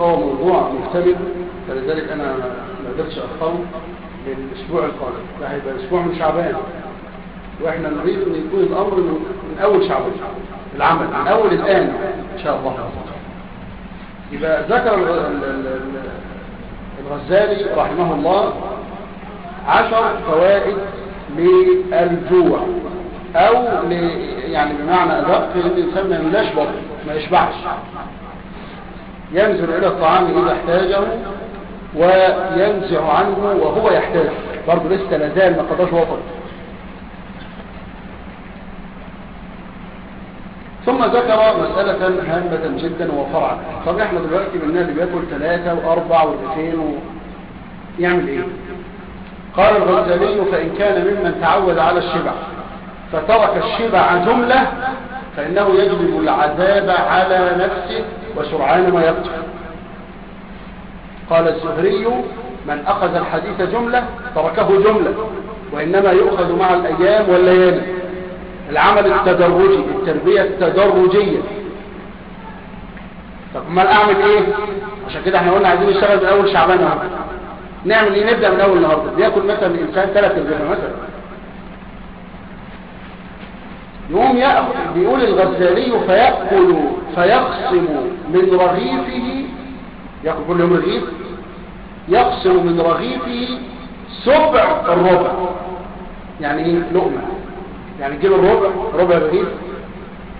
هو موضوع مكتمل فلذلك أنا ما قدرتش أخره للأسبوع القادم. ده هيبقى أسبوع من شعبان. وإحنا نريد أن يكون الأمر من أول شعبان العمل من أول الآن. إن شاء الله. يبقى ذكر الغ- ال- ال- ال- الغزالي رحمه الله عشر فوائد للجوع أو ل... يعني بمعنى ادق ان الانسان ما يملاش بطن ما يشبعش. ينزل إلى الطعام إذا احتاجه وينزع عنه وهو يحتاج برضه لسه لازال ما قضاش وطن. ثم ذكر مسألة هامة جدا وفرعا. طب إحنا دلوقتي من الناس اللي بياكل ثلاثة واربع ورغيفين و... يعمل إيه؟ قال الغزالي فإن كان ممن تعود على الشبع فترك الشبع جملة فإنه يجلب العذاب على نفسه وسرعان ما يقتل. قال الزهري من أخذ الحديث جملة تركه جملة وإنما يؤخذ مع الأيام والليالي. العمل التدرجي التربية التدرجية. طب ما أعمل إيه؟ عشان كده إحنا قلنا عايزين نشتغل من أول شعبان نعمل إيه؟ نبدأ من أول النهاردة. بياكل مثلا الإنسان ثلاث رغيفة مثلا. يقوم يأخذ بيقول الغزالي فيأكل فيقسم من رغيفه يأكل كل يوم رغيف يقسم من رغيفه سبع الربع يعني إيه؟ لقمة. يعني تجيب الربع ربع رغيف.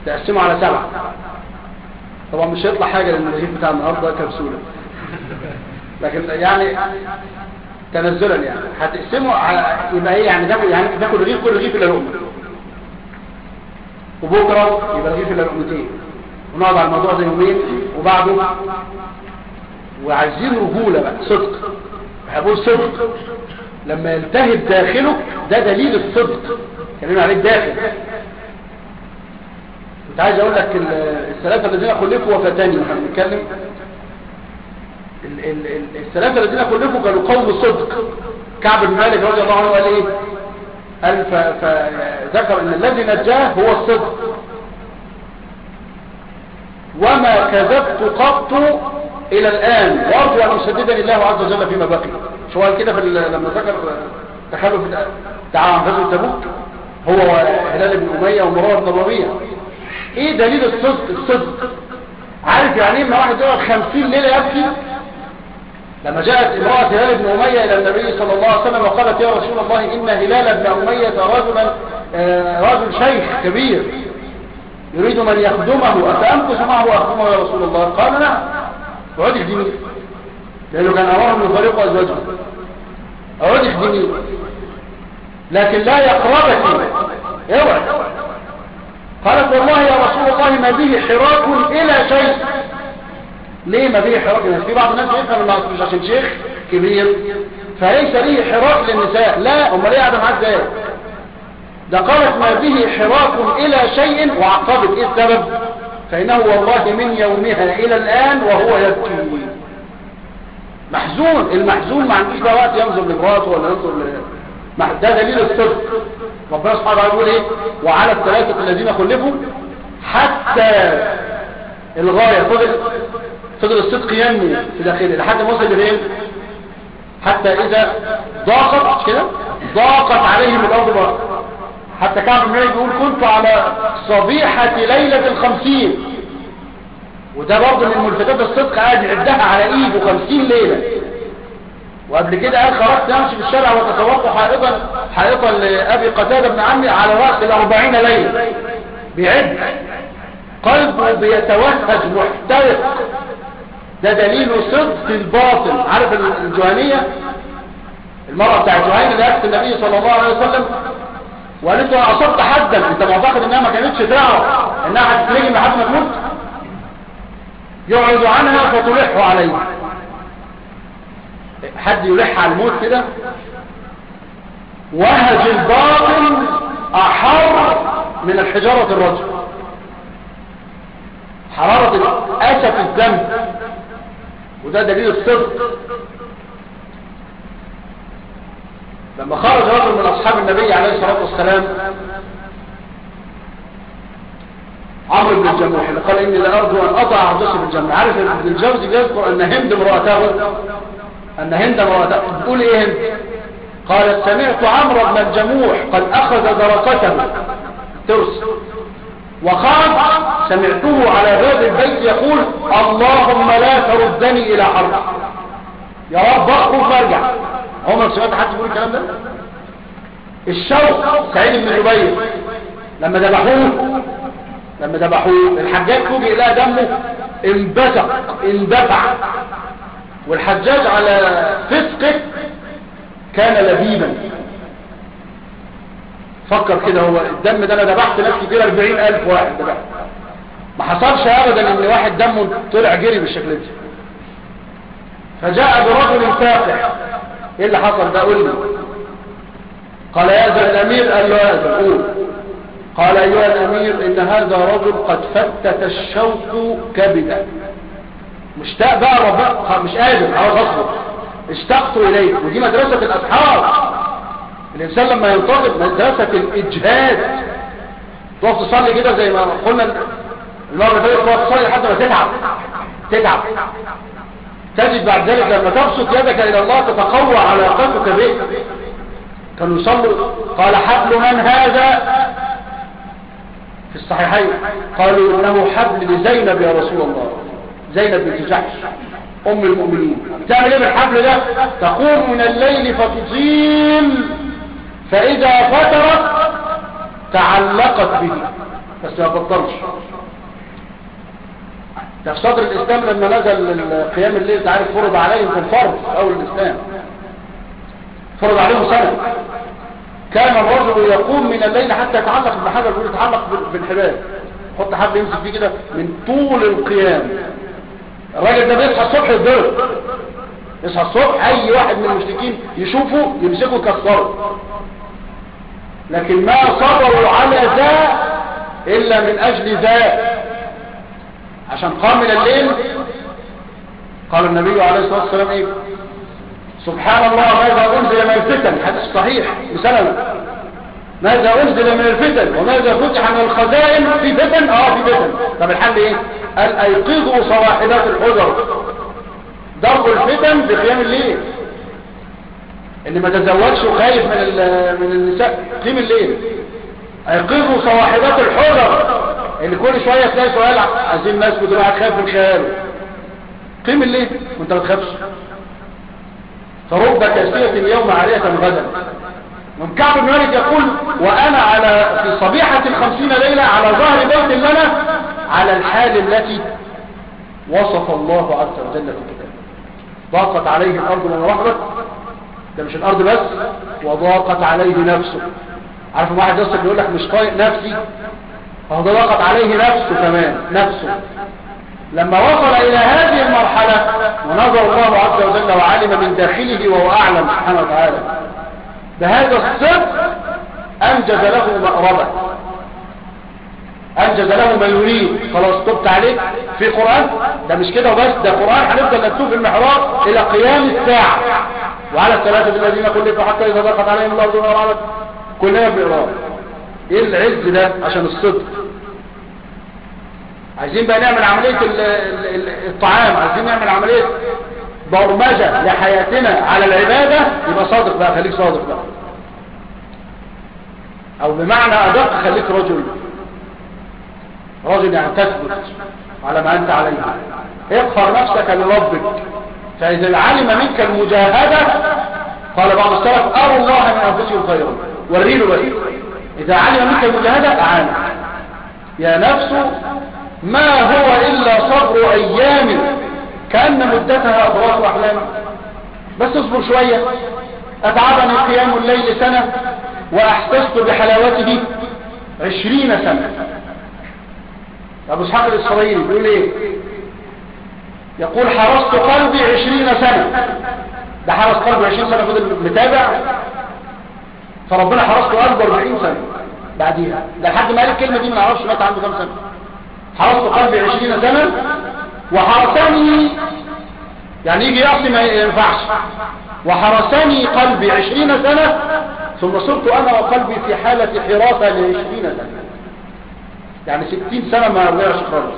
تقسمه على سبعة طبعا مش هيطلع حاجة لأن الرغيف بتاع النهاردة كبسولة. لكن يعني تنزلا يعني. هتقسمه على يبقى إيه يعني؟ تاكل يعني تاكل رغيف كل رغيف الا لقمة. وبكرة يبقى رغيف الا لقمتين ونقعد على الموضوع ده يومين وبعده وعايزين رجوله بقى صدق. بقول صدق. لما يلتهب داخلك ده دليل الصدق. كلمة عليك داخل. كنت عايز أقول لك ال- الثلاثة الذين خلفوا وفتاني وإحنا بنتكلم. ال- ال- ال- الثلاثة الذين خلفوا كانوا قوم صدق. كعب بن مالك رضي الله عنه قال إيه؟ قال فذكر إن الذي نجاه هو الصدق. وما كذبت قط إلى الآن. وأرجو أن يسددني الله عز وجل فيما بقي. شو قال كده لما ذكر تخلف تعاون غزوة تبوك. هو هلال بن أمية ومروة بن ربيعه إيه دليل الصدق؟ الصدق. عارف يعني إيه لما واحد يقعد 50 ليلة يبكي؟ لما جاءت امرأة هلال بن أمية إلى النبي صلى الله عليه وسلم وقالت يا رسول الله إن هلال بن أمية رجلا آه، رجل شيخ كبير. يريد من يخدمه أفأمكث معه وأخدمه يا رسول الله؟ قال نعم. اقعد اخدميه لأنه كان أراهم يفارقوا أزواجهم اقعد اخدميه لكن لا يقربك اوعى قالت والله يا رسول الله ما به حراك إلى شيء. ليه ما به حراك الناس في بعض الناس يفهم انه مش عشان شيخ كبير فليس ليه حراك للنساء. لا أمال إيه قاعدة معاه إزاي؟ ده قالت ما به حراك إلى شيء وعقبت. إيه السبب؟ فإنه والله من يومها إلى الآن وهو يبكي. محزون. المحزون ما عندوش بقى وقت ينظر لمراته ولا ينظر ل... ده دليل الصدق. ربنا سبحانه وتعالى يقول إيه؟ وعلى الثلاثه الذين خلفوا حتى الغاية فضل فضل الصدق ينمو في داخله. لحد ما وصل لفين حتى إذا ضاقت كده؟ ضاقت عليهم الأرض حتى كعب بن بيقول كنت على صبيحة ليلة الخمسين. وده برضه من ملفتات الصدق قاعد يعدها على إيده خمسين ليلة. وقبل كده قال خرجت أمشي في الشارع وتصورت حائطا حائطا لأبي قتادة بن عمي على رأس الأربعين ليلة. بيعد قلبه بيتوهج محترق. ده دليل صدق الباطل عارف الجهنية؟ المرأة بتاعت جهينة اللي قالت النبي صلى الله عليه وسلم. وقالت له أصبت حدا. أنت معتقد إنها ما كانتش تعرف إنها هتتلجم لحد ما تموت؟ يعرض عنها فتلح عليه. حد يلح على الموت كده؟ وهج الباطل أحر من الحجارة الرجل. حرارة أسف الدم وده دليل الصدق. لما خرج رجل من أصحاب النبي عليه الصلاة والسلام عمرو بن الجموح اللي قال إني لأرجو أن أضع عرضسي في الجنة. عارف ابن الجوزي بيذكر أن هند امرأته أن هند امرأته تقول إيه هند؟ قالت سمعت عمرو بن الجموح قد أخذ درقته ترس. وخرج سمعته على باب البيت يقول اللهم لا تردني إلى حرب. يا رب أخرج وارجع عمر سمعت حد يقول الكلام ده؟ الشوق سعيد بن جبير لما ذبحوه لما ذبحوه الحجاج فوجئ لها دمه انبثق اندفع. والحجاج على فسقه كان لبيبا. فكر كده هو الدم ده أنا ذبحت ناس كتير 40000 واحد ذبحت. ما حصلش ابدا إن واحد دمه طلع جري بالشكل ده. فجاء برجل فاقع. إيه اللي حصل ده؟ قول لي. قال يا ذا الأمير قال له يا ذا قول قال أيها الأمير إن هذا رجل قد فتت الشوق كبدا. مشتاق بقى ربنا مش قادر عاوز أصبر. اشتقت إليك. ودي مدرسة الأصحاب. الإنسان لما ينتظر مدرسة الإجهاد. تقف تصلي كده زي ما قلنا المرة اللي فاتت تقف تصلي لحد ما تتعب. تتعب. تجد بعد ذلك لما تبسط يدك إلى الله تتقوى علاقتك به. كانوا يصلوا قال حبل من هذا؟ في الصحيحين قالوا إنه حبل لزينب يا رسول الله. زينب بنت جحش أم المؤمنين. تعمل إيه بالحبل ده؟ تقوم من الليل فتطيل فإذا فترت تعلقت به. بس ما بطلش. ده في صدر الإسلام لما نزل قيام الليل تعرف فرض عليهم في الفرض أول الإسلام. فرض عليهم سنة. كان الرجل يقوم من الليل حتى يتعلق بحجر يتعلق بالحبال. حط حبل يمسك فيه كده من طول القيام. الراجل ده بيصحى الصبح يتضرب. يصحى الصبح أي واحد من المشركين يشوفه يمسكه يكسره. لكن ما صبروا على ذا إلا من أجل ذا. عشان قام من الليل قال النبي عليه الصلاة والسلام إيه؟ سبحان الله ماذا أنزل من الفتن؟ حديث صحيح بسنة ماذا أنزل من الفتن؟ وماذا فتح من الخزائن؟ في فتن؟ آه في فتن. طب الحل إيه؟ قال ايقظوا صواحبات الحجر. ضرب الفتن بقيام الليل. اللي ما تزوجش وخايف من من النساء. قيم الليل. ايقظوا صواحبات الحجر اللي كل شوية تلاقي سؤال عايزين ناس بتروح تخاف من خياله. قيم الليل. وأنت ما تخافش. فرب كاسية اليوم عالية غدا. من كعب بن مالك يقول وأنا على في صبيحة الخمسين ليلة على ظهر بيت لنا على الحال التي وصف الله عز وجل في كتابه. ضاقت عليه الأرض من رحمة. ده مش الأرض بس وضاقت عليه نفسه. عارف واحد يصل يقول لك مش طايق نفسي؟ فهو ضاقت عليه نفسه كمان نفسه. لما وصل إلى هذه المرحلة ونظر الله عز وجل وعلم من داخله وهو أعلم سبحانه وتعالى. بهذا الصدق أنجز له مأربة أنجز له ما يريد. خلاص تبت عليك. في قرآن؟ ده مش كده وبس ده قرآن هنفضل نكتوب في المحراب إلى قيام الساعة. وعلى الثلاثة الذين كلفوا حتى إذا ضاقت عليهم الأرض وما كلنا بإرادة إيه العز ده عشان الصدق؟ عايزين بقى نعمل عملية الطعام عايزين نعمل عملية برمجة لحياتنا على العبادة يبقى صادق بقى خليك صادق بقى. أو بمعنى أدق خليك رجل. رجل يعني تثبت على ما أنت عليه. اغفر نفسك لربك. فإذا علم منك المجاهدة قال بعض السلف اروا الله من انفسهم خيرا. وريله بس. إذا علم منك المجاهدة اعانك يا نفس ما هو إلا صبر أيام كأن مدتها أضغاث أحلام. بس اصبر شوية. أتعبني قيام الليل سنة وأحسست بحلاوته عشرين سنة. أبو إسحاق الإسرائيلي بيقول إيه؟ يقول حرصت قلبي عشرين سنة. ده حرص قلبي عشرين سنة فضل متابع. فربنا حرصت قلبه أربعين سنة. بعديها. ده لحد ما قال الكلمة دي من عرفش مات عنده كام سنة. حرصت قلبي عشرين سنة وحرسني يعني يجي يعصي ما ينفعش. وحرسني قلبي عشرين سنة ثم صرت أنا وقلبي في حالة حراسة لعشرين سنة. يعني ستين سنة ما رجعش خالص.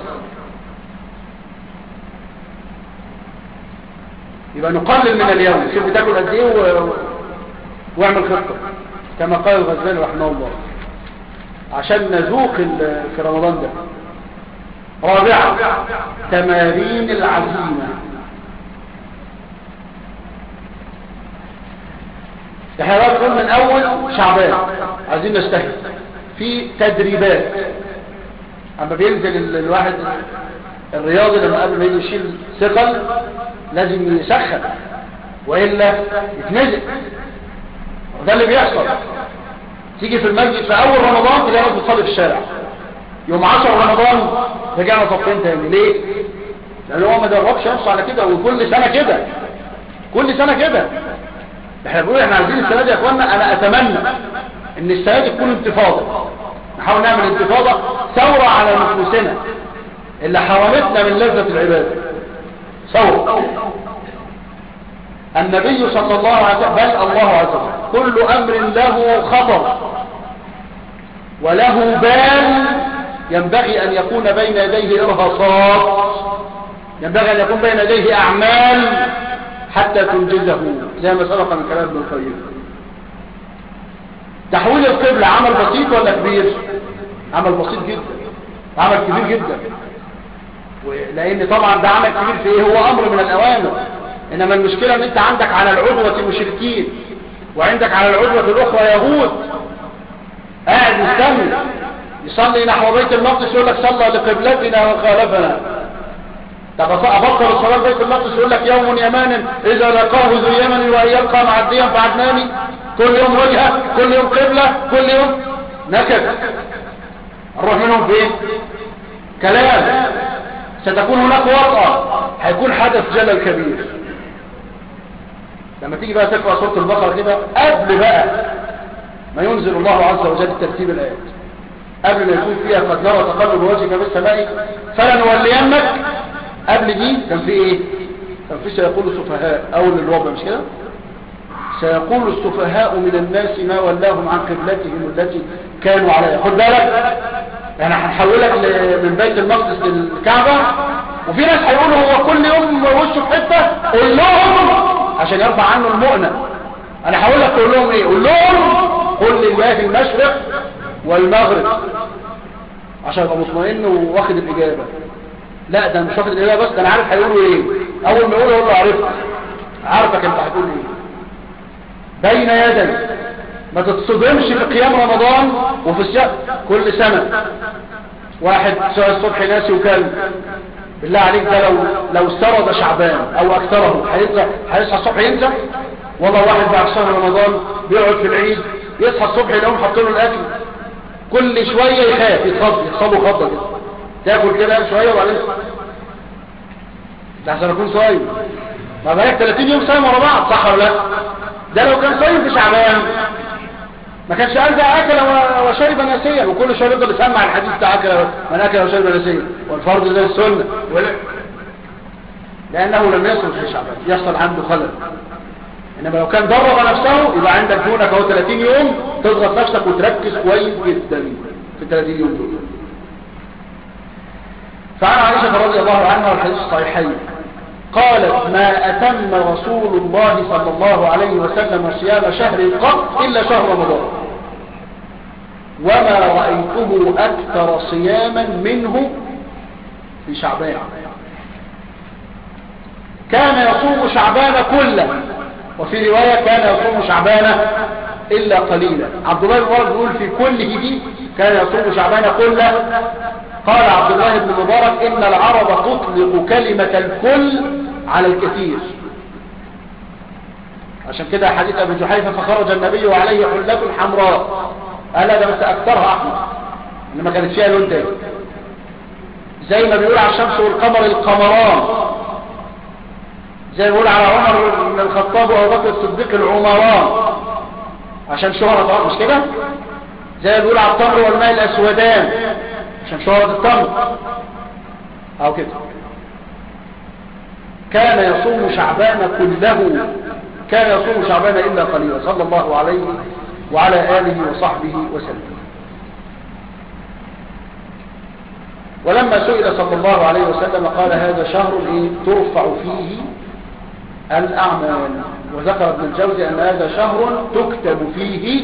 يبقى نقلل من اليوم. شوف بتاكل قد إيه. واعمل خطة. كما قال الغزالي رحمه الله. عشان نذوق في رمضان ده. رابعا تمارين العزيمة. إحنا بقى بنقول من أول شعبان. عايزين نجتهد في تدريبات. أما بينزل الواحد الرياضي لما قبل ما يشيل ثقل لازم يسخن وإلا يتنزل. وده اللي بيحصل. تيجي في المسجد في أول رمضان تلاقي ناس بتصلي في الشارع. يوم 10 رمضان رجعنا صفين تاني. ليه؟ لأن هو ما دربش نفسه على كده وكل سنة كده. كل سنة كده. إحنا بنقول إحنا عايزين السنة دي يا إخوانا أنا أتمنى إن السنة دي تكون انتفاضة. نحاول نعمل انتفاضة ثورة على نفوسنا اللي حرمتنا من لذة العبادة. ثوره النبي صلى الله عليه وسلم بل الله عز وجل كل أمر له خطر وله بال ينبغي أن يكون بين يديه إرهاصات ينبغي أن يكون بين يديه أعمال حتى تنجزه زي ما سبق من كلام ابن القيم. تحويل القبلة عمل بسيط ولا كبير؟ عمل بسيط جدا عمل كبير جدا. لأن طبعا ده عمل كبير في إيه؟ هو أمر من الأوامر. إنما المشكلة إن أنت عندك على العدوة مشركين وعندك على العدوة الأخرى يهود. قاعد مستني. يصلي نحو بيت المقدس يقول لك صلى لقبلتنا وخالفنا. طب أفكر الصلاة بيت المقدس يقول لك يوم يمان إذا لقاه ذو يمن وان يلقى معديا فعدناني كل يوم وجهة كل يوم قبلة كل يوم نكد. نروح منهم فين؟ كلام. ستكون هناك وقعة هيكون حدث جلل كبير. لما تيجي بقى تقرأ سورة البقرة كده قبل بقى ما ينزل الله عز وجل ترتيب الآيات. قبل ما يكون فيها قد نرى تقلب وجهك في السماء فلنولينك. قبل دي كان في إيه؟ كان في سيقول السفهاء. أول الربع مش كده؟ سيقول السفهاء من الناس ما ولاهم عن قبلتهم التي كانوا عليها. خد بالك؟ يعني هنحولك من بيت المقدس للكعبة وفي ناس هيقولوا هو كل يوم وشه في حتة قول لهم عشان يرفع عنه المؤنة. أنا هقول لك تقول لهم إيه؟ قول لهم قل لله المشرق والمغرب. عشان ابقى مطمئن واخد الإجابة. لا ده مش واخد الإجابة بس ده أنا عارف هيقولوا إيه. أول ما يقولوا أقول له عرفت. عارفك أنت هتقول إيه. بين يدي ما تتصدمش في قيام رمضان وفي الشهر كل سنة. واحد سواء الصبح ناسي وكلب بالله عليك ده لو لو سرد شعبان أو أكثره. هيصحى الصبح ينسى والله واحد بعد شهر رمضان بيقعد في العيد يصحى الصبح يلاقيهم حاطين له الأكل. كل شوية يخاف يتخض يتصابوا خضه كده تاكل كده شوية وبعدين ده عشان أكون صايم. ما بالك 30 يوم صايم ورا بعض صح ولا لا؟ ده لو كان صايم في شعبان. ما كانش قال ده أكل وشرب نسيا وكل شوية يفضل يسمع الحديث بتاع أكل من اكل وشرب نسيا. والفرض زي السنة. لأنه لم يصل في شعبان. يحصل عنده خلل. إنما لو كان درب نفسه يبقى عندك دونك أهو 30 يوم تضغط نفسك وتركز كويس جدا في ال 30 يوم دول. فعن عائشة رضي الله عنها والحديث الصحيحين. قالت ما أتم رسول الله صلى الله عليه وسلم صيام شهر قط إلا شهر رمضان. وما رأيته أكثر صياما منه في شعبان. كان يصوم شعبان كله وفي رواية كان يصوم شعبان إلا قليلا. عبد الله بن مبارك بيقول في كله دي كان يصوم شعبان كله. قال عبد الله بن مبارك إن العرب تطلق كلمة الكل على الكثير. عشان كده حديث أبي جحيفة فخرج النبي وعليه حلة حمراء. قال ده بس أكثرها أحمر. إنما كانت فيها لون تاني. زي ما بيقول على الشمس والقمر القمران. زي يقول على عمر بن الخطاب وأبو بكر الصديق العمران. عشان شهرة مش كده؟ زي يقول على التمر والماء الأسودان. عشان شهرة التمر. أو كده. كان يصوم شعبان كله. كان يصوم شعبان إلا قليلا. صلى الله عليه وعلى آله وصحبه وسلم. ولما سئل صلى الله عليه وسلم قال هذا شهر؟ ترفع فيه الأعمال. وذكر ابن الجوزي أن هذا شهر تكتب فيه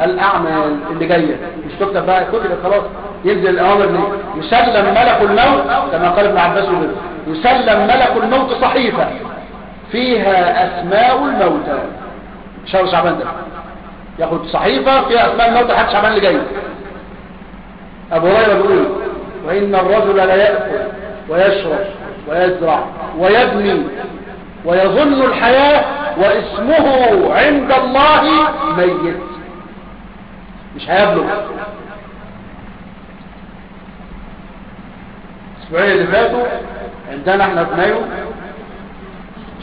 الأعمال. اللي جاية. مش تكتب بقى كتب خلاص. ينزل الأمر ليه يسلم ملك الموت. كما قال ابن عباس وغيره. يسلم ملك الموت صحيفة. فيها أسماء الموتى. شهر شعبان ده. ياخد صحيفة فيها أسماء الموتى حتى شعبان اللي جاي. أبو هريرة بيقول وإن الرجل لا يأكل ويشرب ويزرع ويبني ويظن الحياة واسمه عند الله ميت. مش هيبلغ. الأسبوعين اللي فاتوا عندنا إحنا في مايو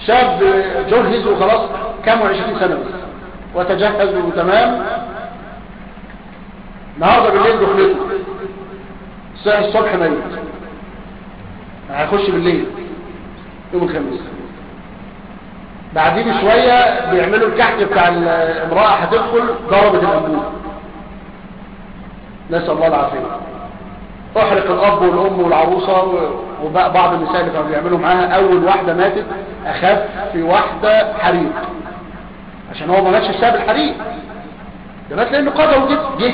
شاب جهز وخلاص كام وعشرين سنة بس. وتجهز وتمام النهارده بالليل دخلته الساعة الصبح ميت هيخش بالليل يوم الخميس. بعدين شوية بيعملوا الكحك بتاع الامرأة هتدخل ضربت الأنبوب. نسأل الله العافية. أحرق الأب والأم والعروسة وبعض النساء اللي كانوا بيعملوا معاها. أول واحدة ماتت أخف في واحدة حريق. عشان هو ما ماتش بسبب الحريق ده مات لأنه قدره جه جه.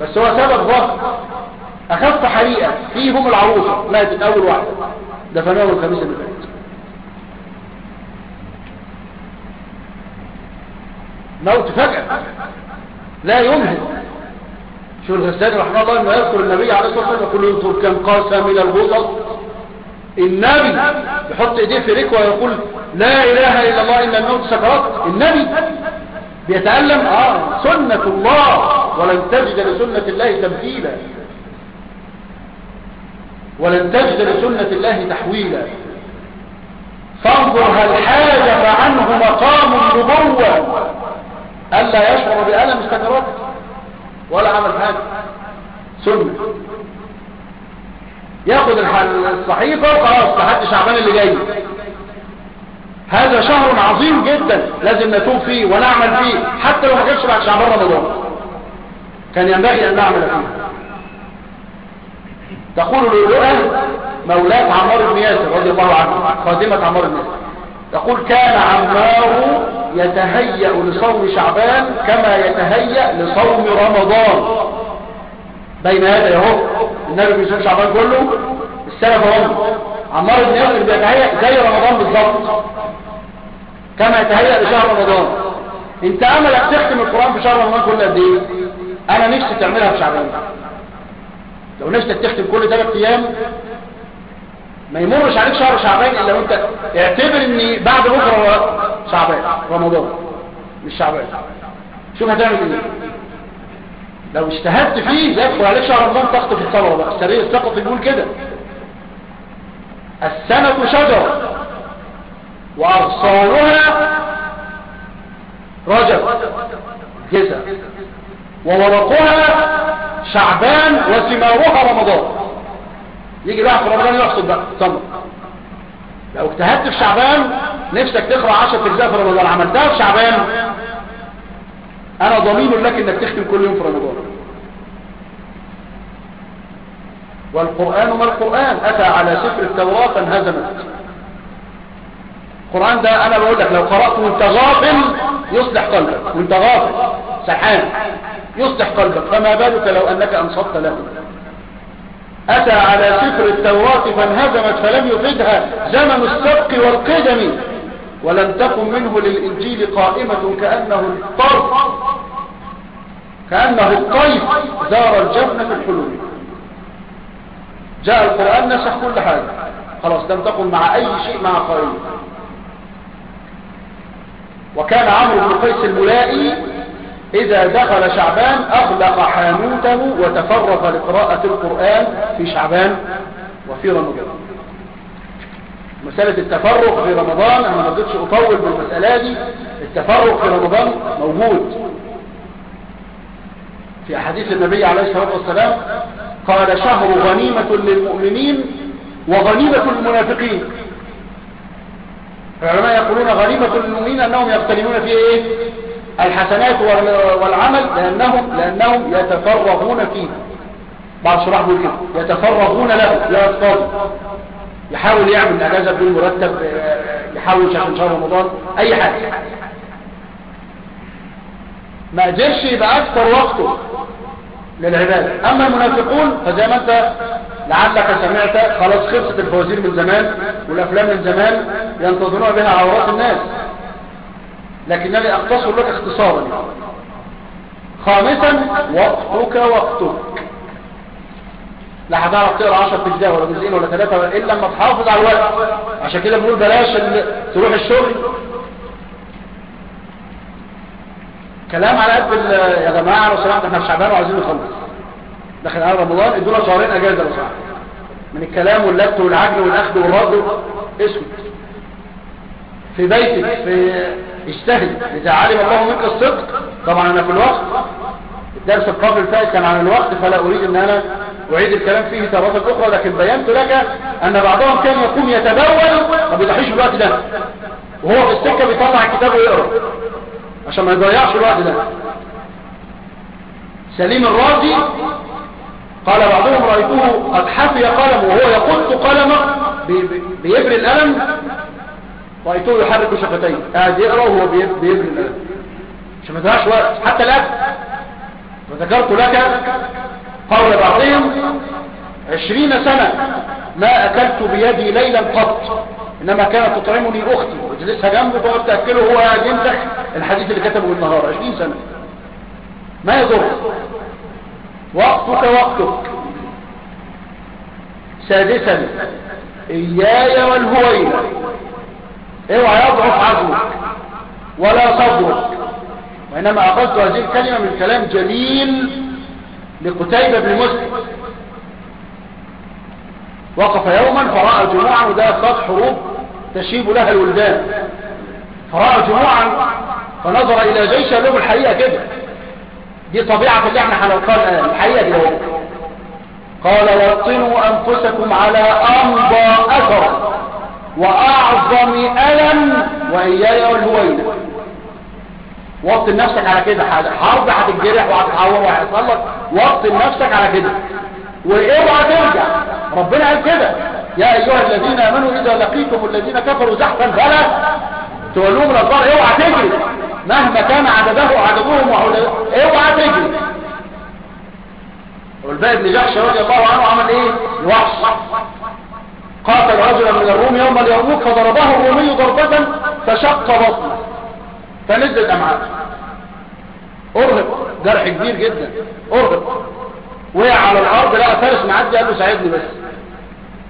بس هو سبب ظهر أخف حريقة فيهم العروسة. ماتت أول واحدة. دفنوها الخميس اللي فات. موت فجأة. لا يمهل شو الغساني رحمه الله إنه يذكر النبي عليه الصلاة والسلام يقول ينظر كم قاسى من الغصص النبي يحط إيديه في ركوة ويقول لا إله إلا الله الا الموت سكرات النبي بيتألم آه سنة الله ولن تجد لسنة الله تبديلا ولن تجد لسنة الله تحويلا. فانظر هل حاجب عنه مقام النبوة. ألا يشعر بألم سكراته ولا عمل حاجة سنة. ياخد الصحيفة وخلاص لحد شعبان اللي جاي. هذا شهر عظيم جدا لازم نتوب فيه ونعمل فيه حتى لو ما كانش بعد شعبان رمضان. كان ينبغي أن نعمل فيه. تقول لؤلؤة مولاة عمار بن ياسر رضي الله عنه خادمة عمار بن ياسر تقول كان عمار يتهيأ لصوم شعبان كما يتهيأ لصوم رمضان. بين هذا يهو النبي بيصوم شعبان كله السنة هم. عمار بن ياسر بيتهيأ زي رمضان بالظبط. كما يتهيأ لشهر رمضان. انت أملك تختم القرآن في شهر رمضان كل قد إيه؟ أنا نفسي تعملها في شعبان. لو نفسك تختم كل ثلاث أيام ما يمرش عليك شهر شعبان إلا وأنت اعتبر ان بعد بكرة شعبان رمضان مش شعبان. شوف هتعمل إيه. لو اجتهدت فيه يدخل عليك شهر رمضان تخطف الثمره بقى. السرير السقط بيقول كده. السنة شجرة وأغصانها رجب جزء وورقها شعبان وثمارها رمضان. يجي بقى في رمضان يحصل بقى تمر لو اجتهدت في شعبان نفسك تقرأ 10 أجزاء في رمضان. عملتها في شعبان أنا ضمين لك إنك تختم كل يوم في رمضان. والقرآن ما القرآن؟ أتى على سفر التوراة فانهزمت القرآن ده أنا بقول لك لو قرأته وانت غافل يصلح قلبك. وانت غافل سرحان يصلح قلبك. فما بالك لو أنك أنصت له؟ أتى على سفر التوراة فانهزمت فلم يفدها زمن السبق والقدم. ولم تكن منه للإنجيل قائمة كأنه الطرف. كأنه الطيف دار الجنة في الحلول. جاء القرآن نسخ كل حاجة. خلاص لم تكن مع أي شيء مع قائمة وكان عمرو بن قيس الملائي إذا دخل شعبان أغلق حانوته وتفرغ لقراءة القرآن في شعبان وفي رمضان. مسألة التفرق في رمضان أنا ما قدرتش أطول بالمسألة دي التفرق في رمضان موجود. في احاديث النبي عليه الصلاة والسلام قال شهر غنيمة للمؤمنين وغنيمة للمنافقين. العلماء يقولون غنيمة للمؤمنين أنهم يقتنمون فيه إيه؟ الحسنات والعمل لأنهم, لأنهم يتفرغون فيه بعض شرح كده. يتفرغون له لا يفضل يحاول يعمل اجازه بدون مرتب يحاول شهر رمضان أي حاجة. ما قدرش يبقى أكثر وقته للعباده أما المنافقون فزي ما أنت لعلك سمعت خلاص خلصت الفوازير من زمان والأفلام من زمان ينتظرون بها عورات الناس. لكنني اختصر لك اختصارا. خامسا وقتك وقتك. لا هتعرف تقرأ 10 أجزاء ولا جزئين ولا ثلاثة إلا لما تحافظ على الوقت. عشان كده بنقول بلاش تروح الشغل. كلام على قد يا جماعة لو سمحت إحنا في شعبان وعايزين نخلص. داخل على رمضان ادونا شهرين أجازة لو سمحت من الكلام واللبت والعجن والأخذ والرد. اسكت. في بيتك في اجتهد. إذا علم الله منك الصدق طبعا أنا في الوقت. الدرس القبل الفائت كان عن الوقت فلا أريد إن أنا أعيد الكلام فيه ترات أخرى لكن بينت لك أن بعضهم كان يقوم يتبول ما بيضحيش الوقت ده. وهو في السكة بيطلع الكتاب ويقرأ. عشان ما يضيعش الوقت ده. سليم الرازي قال بعضهم رأيته قد حفي قلمه وهو يقط قلمه بيبري الألم. رأيته يحرك شفتيه قاعد يقرأ وهو بيبري الألم. عشان ما يضيعش وقت حتى الآن وذكرت لك قول بعضهم عشرين سنة ما أكلت بيدي ليلا قط. إنما كانت تطعمني أختي وجلسها جنبه فقلت تأكله هو قاعد الحديث اللي كتبه النهار عشرين سنة. ما يضر. وقتك وقتك. سادسا إياي والهويلة اوعى يضعف عزمك ولا صبرك وإنما أخذت هذه الكلمة من كلام جميل لقتيبة بن مسلم. وقف يوما فرأى جموعا وده صاد حروب تشيب لها الولدان. فرأى جموعا فنظر إلى جيش لهم الحقيقة كده. دي طبيعة اللي إحنا هنلقاها الحقيقة دي هو قال وطنوا أنفسكم على أمضى أثر وأعظم ألم وإياي والهوينة. وطن نفسك على كده. حرب هتتجرح وهتتعور وهيحصل لك. وطن نفسك على كده. واوعى ترجع؟ ربنا قال كده. يا أيها الذين آمنوا إذا لقيتم الذين كفروا زحفا فلا تولوهم الادبار اوعى تجري. مهما كان عدده عددهم اوعى تجري. والباقي بن جحش رضي الله عنه عمل إيه؟ الوحش قاتل رجلا من الروم يوم اليرموك فضربه الرومي ضربة فشق بطنه. فنزل امعاء ارهق جرح كبير جدا. ارهق وقع على الأرض لقى فارس معدي قال له ساعدني بس.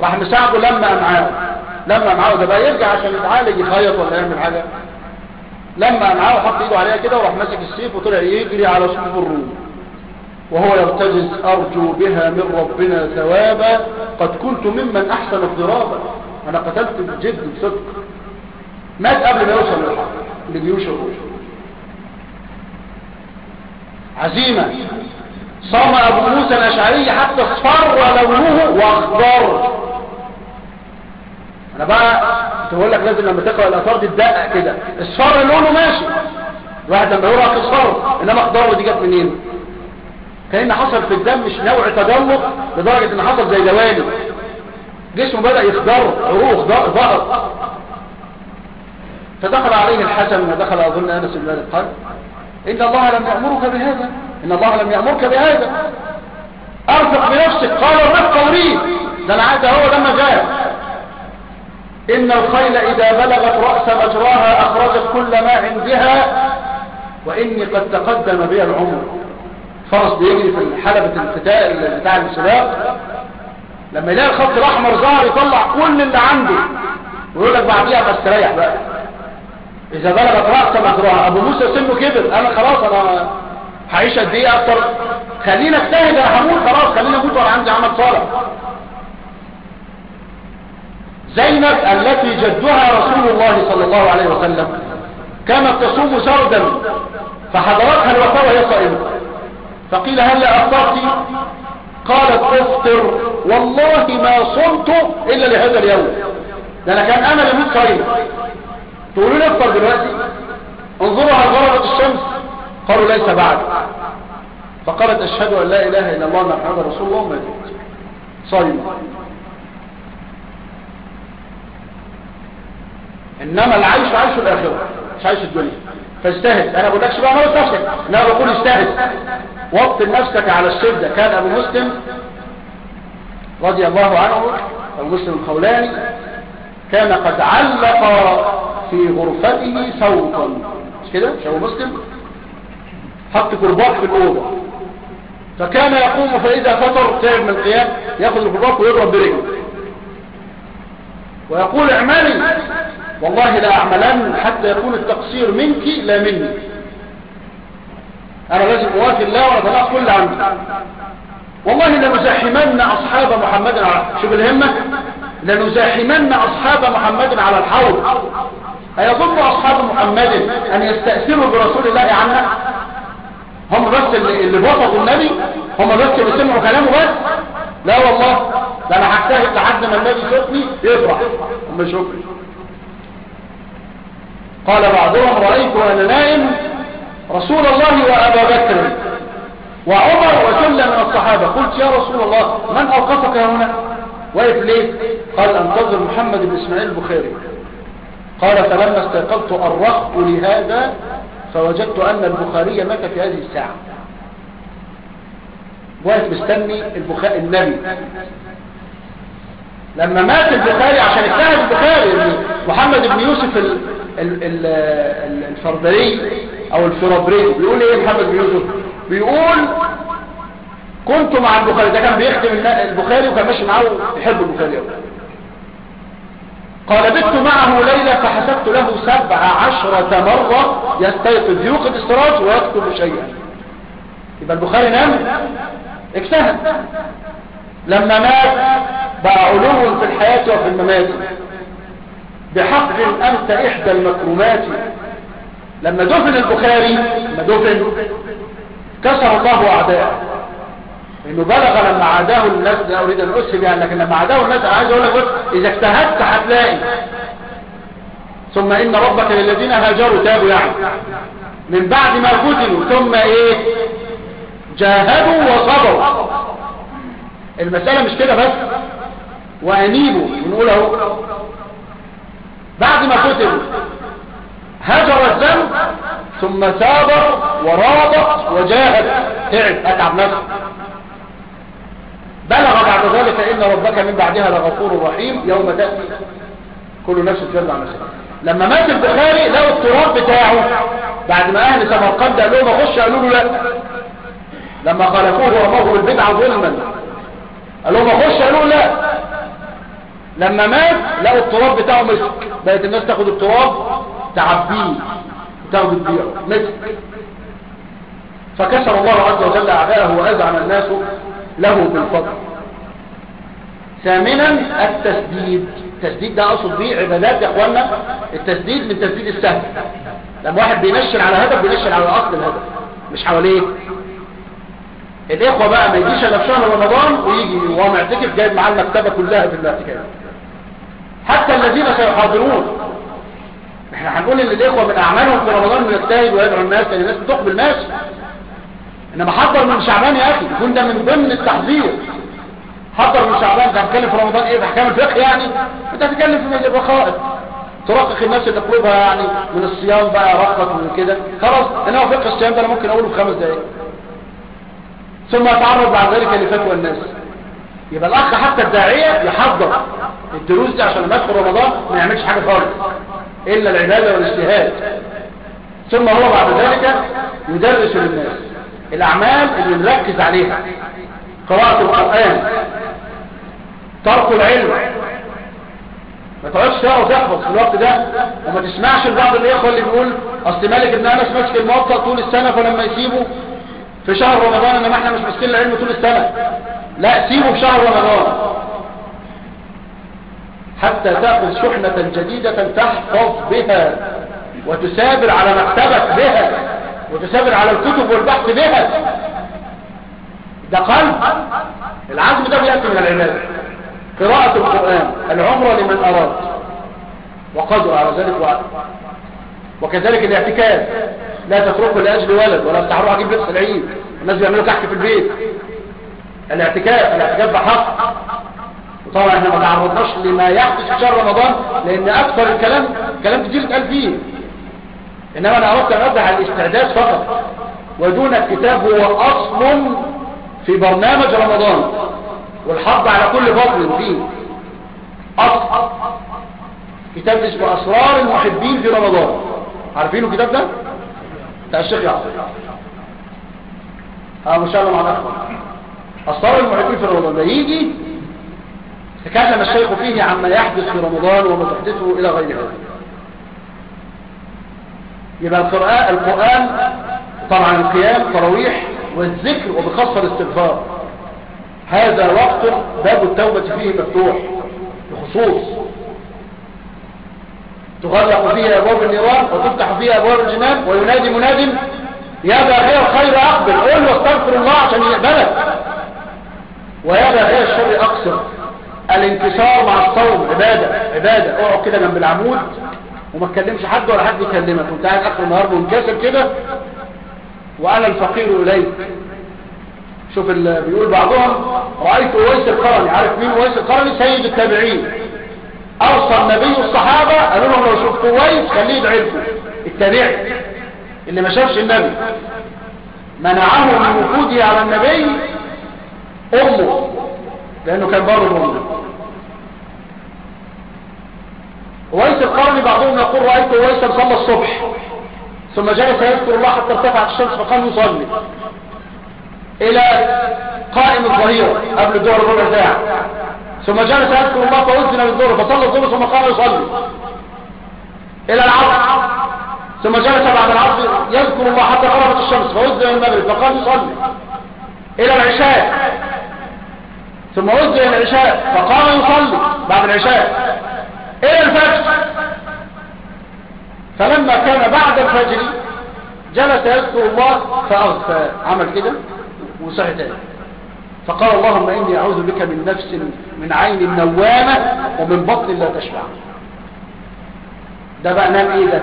راح مساعده لما امعاه لما امعاه ده بقى يرجع عشان يتعالج يخيط ولا يعمل حاجة. لما امعاه وحط ايده عليها كده وراح ماسك السيف وطلع يجري على صفوف الروم. وهو يرتجز أرجو بها من ربنا ثوابا. قد كنت ممن أحسن الضرابه أنا قتلت بجد بصدق. مات قبل ما يوصل للحرب لجيوش الروم عزيمة صام أبو موسى الأشعري حتى اصفر لونه وأخضر. أنا بقى تقول لك لازم لما تقرأ الأثار دي تدقق كده. اصفر لونه ماشي. واحد لما يقرأ اصفر إنما اخضر دي جت منين؟ كأن حصل في الدم مش نوع تجلط لدرجة إن حصل زي دوالي جسمه بدأ يخضر عروق ظهر. فدخل عليه الحسن ودخل أظن أنس بن مالك. إن الله لم يأمرك بهذا. إن الله لم يأمرك بهذا. أرفق بنفسك. قال الرفق أريد ده العادة هو لما جاء. إن الخيل إذا بلغت رأس مجراها أخرجت كل ما عندها وإني قد تقدم بها العمر. فرس بيجري في حلبة الفتاء بتاع السباق. لما يلاقي الخط الأحمر ظهر يطلع كل اللي عنده ويقول لك بعديها بس تريح بقى. إذا بلغت رأس مجراها أبو موسى سنه كبر. أنا خلاص أنا هعيش قد إيه أكتر؟ خلينا اجتهد أنا هموت خلاص خلينا أموت وأنا عندي عمل صالح. زينب التي جدها رسول الله صلى الله عليه وسلم كانت تصوم سردا فحضرتها الوفاة وهي صائمة. فقيل هل أفطرت قالت أفطر. والله ما صمت إلا لهذا اليوم. أنا كان أمل يموت صائمة تقولوا لي افطر دلوقتي؟ انظروا هل غربت الشمس. قالوا ليس بعد. فقالت أشهد أن لا إله إلا الله محمد رسول الله. ما صائمة إنما العيش عيش الآخرة مش عيش الدنيا. فاجتهد. أنا بقول لكش بقى مرض نفسك. لا بقول اجتهد. وابطل نفسك على الشدة. كان أبو مسلم رضي الله عنه أبو مسلم الخولاني كان قد علق في غرفته صوتا مش كده؟ مش أبو مسلم؟ حط كرباط في الأوضة. فكان يقوم فإذا فطر تعب من القيام يأخذ الكرباط ويضرب برجله. ويقول اعملي. والله لا أعملن حتى يكون التقصير منك لا مني. أنا لازم أوافي الله وأتلاق كل عمدي والله لنزاحمن أصحاب محمد على شوف الهمة. لنزاحمن أصحاب محمد على الحوض. أيظن أصحاب محمد أن يستأثروا برسول الله عنا؟ هم بس اللي بوصفوا النبي؟ هم بس اللي سمعوا كلامه بس؟ لا والله ده أنا هجتهد لحد ما النبي يشوفني يفرح. هم يشوفني قال بعضهم رأيت وأنا نائم رسول الله وأبا بكر وعمر وجل من الصحابة. قلت يا رسول الله من أوقفك هنا؟ واقف ليه؟ قال أنتظر محمد بن إسماعيل البخاري. قال فلما استيقظت أرخت لهذا فوجدت أن البخاري مات في هذه الساعة. واقف مستني البخاري النبي. لما مات البخاري عشان اجتهد البخاري محمد بن يوسف ال ال ال الفردري أو الفرابري بيقول إيه محمد بن يوسف؟ بيقول كنت مع البخاري. ده كان بيخدم البخاري وكان ماشي معاه يحب البخاري قوي قال بت معه ليلة فحسبت له سبع عشرة مرة يستيقظ يوقد السراج ويكتب شيئا. يبقى البخاري نام؟ اجتهد. لما مات بقى علو في الحياة وفي الممات. بحق أنت إحدى المكرمات. لما دفن البخاري لما دفن كسر الله أعداءه. إنه بلغ لما عاداه الناس لا أريد أن اسهب يعني لكن لما عاداه الناس عايز أقول لك بص إذا اجتهدت هتلاقي. ثم إن ربك للذين هاجروا تابوا يعني. من بعد ما فتنوا ثم إيه؟ جاهدوا وصبروا. المسألة مش كده بس؟ وأنيبوا ونقول أهو. بعد ما فتنوا هجر الذنب ثم ثابر ورابط وجاهد. تعب أتعب نفسه بلغ بعد ذلك إن ربك من بعدها لغفور رحيم يوم تأتي. كل نفس ترضى عن نفسها. لما مات البخاري لقوا التراب بتاعه. بعد ما أهل سمرقند قال لهم أخش قالوا له لا. لما خلفوه ورموه بالبدعة ظلما. قال لهم أخش قالوا لا. لما مات لقوا التراب بتاعه مسك. بقت الناس تاخد التراب تعبيه تاخد تبيعه مسك. فكسر الله عز وجل أعداءه وأذعن الناس له بالفضل ثامنا التسديد. التسديد ده أقصد بيه عبادات يا اخوانا التسديد من تسديد السهم. لما واحد بينشر على هدف بينشر على أصل الهدف مش حواليه. الإخوة بقى ما يجيش إلا في شهر رمضان ويجي وهو معتكف جايب معاه المكتبة كلها في الاعتكاف حتى الذين سيحاضرون. إحنا هنقول إن الإخوة من أعمالهم في رمضان يجتهد ويدعو الناس لأن الناس بتقبل ماشي إنما حضر من شعبان يا أخي يكون ده من ضمن التحضير حضر من شعبان انت هتتكلم في رمضان إيه؟ في احكام الفقه يعني. أنت هتتكلم في الرخائط ترقق الناس اللي تطلبها يعني من الصيام بقى رقق من كده. خلاص انما فقه الصيام ده أنا ممكن أقوله في خمس دقائق ثم يتعرض بعد ذلك لفتوى الناس يبقى الأخ حتى الداعية يحضر الدروس دي عشان لما يدخل رمضان ما يعملش حاجة خالص إلا العبادة والإجتهاد. ثم هو بعد ذلك يدرس للناس. الأعمال اللي نركز عليها. قراءة القرآن. ترك العلم. ما تقعدش تقرأ وتحفظ في الوقت ده وما تسمعش لبعض الإخوة اللي بيقول أصل مالك ابن أنس ماسك الموطأ طول السنة فلما يسيبه في شهر رمضان إنما إحنا مش ماسكين العلم طول السنة. لا سيبه في شهر رمضان. حتى تأخذ شحنة جديدة تحفظ بها وتسابر على مكتبك بها. وتسابر على الكتب والبحث بها. ده قلب. العزم ده بيأتي من العبادة قراءة القرآن العمرة لمن أراد. وقدر على ذلك وعد وكذلك الاعتكاف. لا تتركه لأجل ولد ولا تستحروا عجيب لبس العيد. الناس بيعملوا كحك في البيت. الاعتكاف الاعتكاف ده حق وطبعا إحنا ما تعرضناش لما يحدث في شهر رمضان لأن أكثر الكلام كلام كتير اتقال فيه. إنما أنا اردت ان اوضح الاستعداد فقط. ودون الكتاب هو أصل في برنامج رمضان. والحظ على كل فضل فيه. أصل. كتاب اسمه أسرار المحبين في رمضان. عارفينه الكتاب ده؟ بتاع الشيخ يعقوب. آه ما شاء الله معنا أسرار المحبين في رمضان. ده يجي تكلم الشيخ فيه عما يحدث في رمضان وما تحدثه إلى غير هذا. يبقى القرآن, القرآن طبعا القيام تراويح والذكر وبخاصة الاستغفار. هذا وقت باب التوبة فيه مفتوح بخصوص. تغلق فيه أبواب النيران وتفتح فيه أبواب الجنان وينادي مناد يا باغي الخير أقبل قل واستغفر الله عشان يقبلك. ويا باغي الشر أقصر. الانكسار مع الصوم عبادة عبادة. أقعد كده جنب العمود. وما تكلمش حد ولا حد يكلمك. وانت قاعد اخر النهار منكسر كده. وأنا الفقير اليك. شوف بيقول بعضهم رأيت ويس القرني. عارف مين ويس القرني؟ سيد التابعين. اوصى النبي الصحابة قالوا لهم لو شفتوا ويس خليه يدعي لكم. التابعي اللي ما شافش النبي. منعه من وجوده على النبي أمه لأنه كان بار امه ويس القرني بعضهم يقول رأيت ويسا صلى الصبح. ثم جلس يذكر الله حتى ارتفعت الشمس فقام يصلي. إلى قائم الظهيرة قبل الظهر ربع ساعة. ثم جلس يذكر الله فأذن بالظهر فصلى الظهر ثم قام يصلي. إلى العصر. ثم جلس بعد العصر يذكر الله حتى غربت الشمس فأذن المغرب فقام يصلي. إلى العشاء. ثم أذن العشاء فقام يصلي. بعد العشاء. إلى الفجر. فلما كان بعد الفجر جلس يذكر الله فأغفى عمل كده؟ وصحي تاني فقال اللهم إني أعوذ بك من نفس من عين نوامة ومن بطن لا تشبع. ده بقى نام إيه ده؟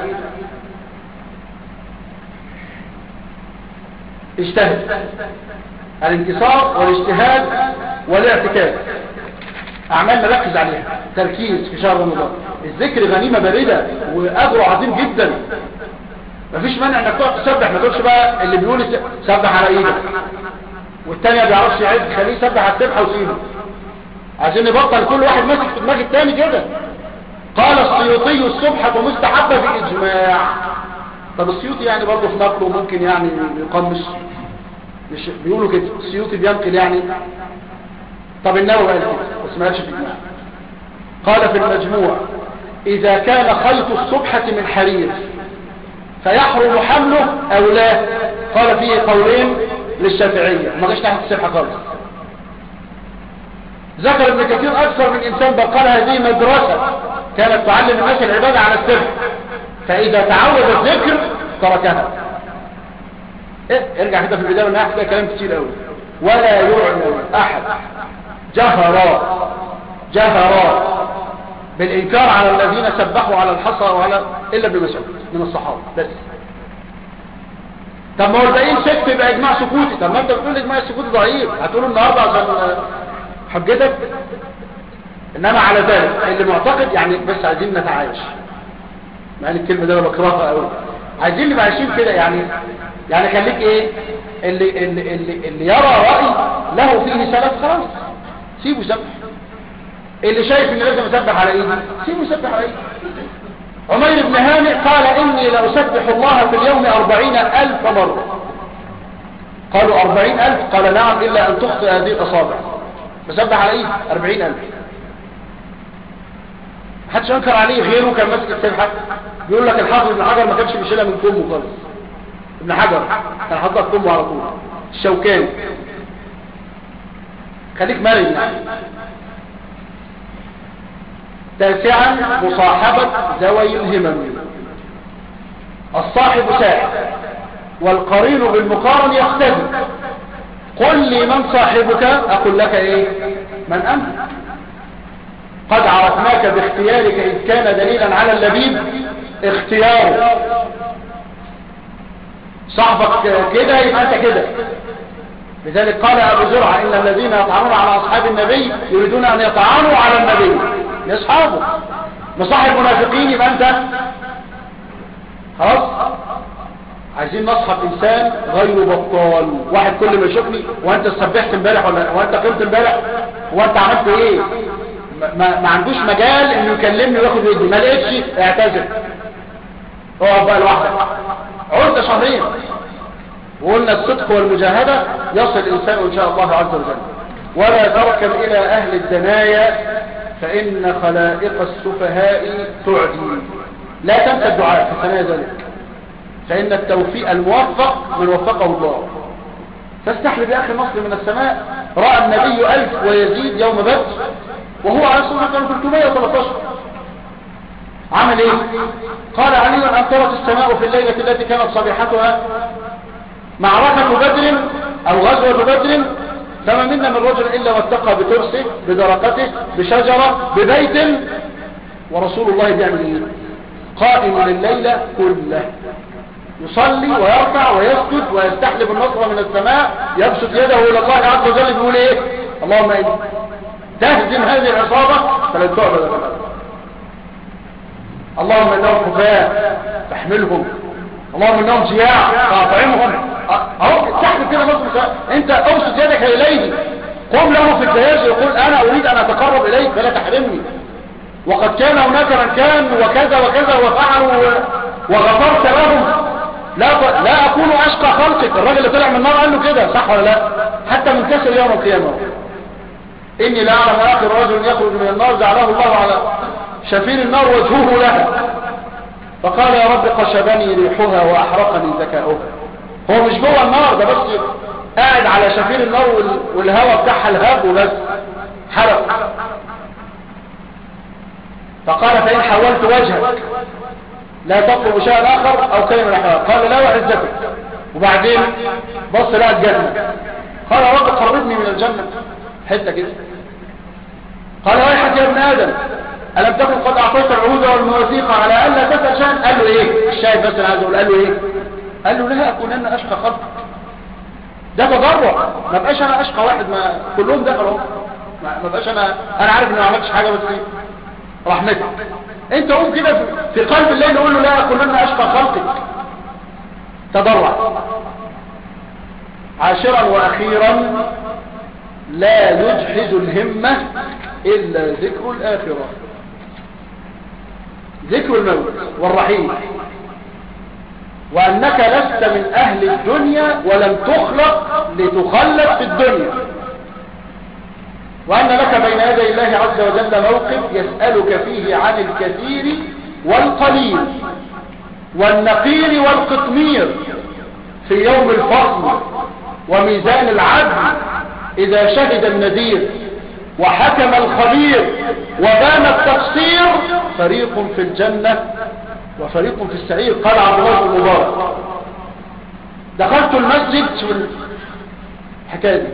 اجتهد. الانتصار والاجتهاد والاعتكاف. أعمال نركز عليها. تركيز في شهر رمضان. الذكر غنيمة باردة واجره عظيم جدا. مفيش مانع إنك تقعد تسبح ما تقولش بقى اللي بيقول سبح على إيدك والتاني ما بيعرفش يعد خليه يسبح على السبحه وسيبه عشان نبطل كل واحد ماسك في دماغ التاني كده. قال السيوطي السبحة مستحبة بالإجماع طب السيوطي يعني برضه في نقله ممكن يعني يقمص. مش بيقولوا كده. السيوطي بينقل يعني. طب النووي قال كده الإجماع قال في المجموع إذا كان خيط السبحة من حرير فيحرم حمله أو لا؟ قال فيه قولين للشافعية. ما جاش تحت السبحة خالص. ذكر ابن كثير أكثر من إنسان بقال هذه مدرسة كانت تعلم الناس العبادة على السبح فإذا تعود الذكر تركها. إيه؟ ارجع كده في البداية والنهاية كلام كتير قوي ولا يعلم أحد. جهرا جهرا بالإنكار على الذين سبحوا على الحصى وعلى إلا ابن مسعود من الصحابة. بس. طب ما هو الباقيين سكت يبقى إجماع سكوتي. طب ما أنت بتقول إجماع سكوتي ضعيف. هتقول النهاردة عشان حجتك؟ إنما على ذلك اللي معتقد يعني بس عايزين نتعايش. مع إن الكلمة دي أنا بكرهها قوي عايزين نبقى عايشين كده يعني يعني خليك إيه؟ اللي, اللي, اللي, اللي يرى رأي له فيه سلف خلاص. سيبه يسبح اللي شايف إن لازم يسبح على ايدي سيبه يسبح على ايدي عمير بن هانئ قال إني لأسبح الله في اليوم أربعين ألف مرة. قالوا أربعين ألف؟ قال نعم إلا أن تخطئ هذه الأصابع. بسبح على ايدي أربعين ألف. محدش أنكر عليه غيره كان ماسك السبحة بيقول لك الحافظ ابن حجر ما كانش بيشيلها من كمه خالص. ابن حجر كان حاطها في كمه على طول. الشوكاني خليك مرن يعني تاسعا مصاحبة ذوي الهمم. الصاحب ساعد والقرين بالمقارن يختلف قل لي من صاحبك؟ أقول لك إيه؟ من أنت؟ قد عرفناك باختيارك إذ كان دليلا على اللبيب. اختياره. صاحبك كده يبقى أنت كده. لذلك قال أبو زرعة إن الذين يطعنون على أصحاب النبي يريدون أن يطعنوا على النبي. يصحابه مصاحب منافقين يبقى أنت. خلاص؟ عايزين نصحب إنسان غير بطال. واحد كل ما يشوفني وانت سبحت امبارح ولا وانت قمت امبارح؟ وانت عملت إيه؟ ما, ما عندوش مجال إنه يكلمني وياخد يدي ما لقيتش اعتذر. اقعد بقى لوحدك. عدت شهرين. وقلنا الصدق والمجاهدة يصل الإنسان إن شاء الله عز وجل. ولا تركن إلى أهل الدنايا فإن خلائق السفهاء تعدي. لا تنسى الدعاء في ثنايا ذلك. فإن التوفيق الموفق من وفقه الله. فاستحلب يا أخي مصر من السماء. رأى النبي ألف ويزيد يوم بدر. وهو على الصورة كان 313 عمل إيه؟ قال علي أمطرت السماء في الليلة التي كانت صبيحتها. معركة بدر أو غزوة بدر فما منا من رجل إلا واتقى بترسه بدرقته بشجرة ببيت ورسول الله بيعمل إيه؟ قائم لليلة كله. يصلي ويرفع ويسجد ويستحلب النصر من السماء يبسط يده إلى الله عز وجل بيقول إيه؟ اللهم إيه تهزم هذه العصابة فلن تعبد اللهم انهم خفاء تحملهم. اللهم انهم جياع فاطعمهم أهو تحمل كده نصر أنت ابسط يدك إليه. قم له في التهاج يقول أنا أريد أن أتقرب إليك فلا تحرمني. وقد كان هناك من كان وكذا وكذا وفعلوا وغفرت لهم. لا لا أكون أشقى خلقك. الراجل اللي طلع من النار قال له كده صح ولا لا؟ حتى منكسر يوم القيامة. إني لا اعلم آخر رجل يخرج من النار جعله الله على شفير النار وجهه لها. فقال يا رب قشبني ريحها وأحرقني ذكاؤها. هو مش جوه النار ده بس قاعد على شفير النار والهواء بتاعها الهاب وبس. حرق. فقال فإن حولت وجهك لا تطلب شيئا آخر أو كلمة الحوار قال لا وعزتك وبعدين بص لها الجنة. قال يا رب قربني من الجنة. حتة كده. قال ويحك يا ابن آدم. ألم تكن قد أعطيت العهود والمواثيق على ألا شيئا؟ قال له إيه؟ الشاهد بس أنا عايز أقول قال له إيه؟ قال له لا أكونن أشقى خلق ده تضرع. ما بقاش أنا أشقى واحد ما كلهم دخلوا. ما بقاش أنا أنا عارف إني ما عملتش حاجة بس إيه؟ رحمتك. أنت قوم كده في قلب الليل قول له لا كلنا أشقى خلقك تضرع. عاشرا وأخيرا لا يجحز الهمة إلا ذكر الآخرة. ذكر الموت والرحيم. وأنك لست من أهل الدنيا ولم تخلق لتخلق في الدنيا. وأن لك بين يدي الله عز وجل موقف يسألك فيه عن الكثير والقليل والنقير والقطمير في يوم الفصل وميزان العدل إذا شهد النذير. وحكم الخبير وبان التقصير فريق في الجنة وفريق في السعير. قال عبد الله بن مبارك. دخلت المسجد حكاية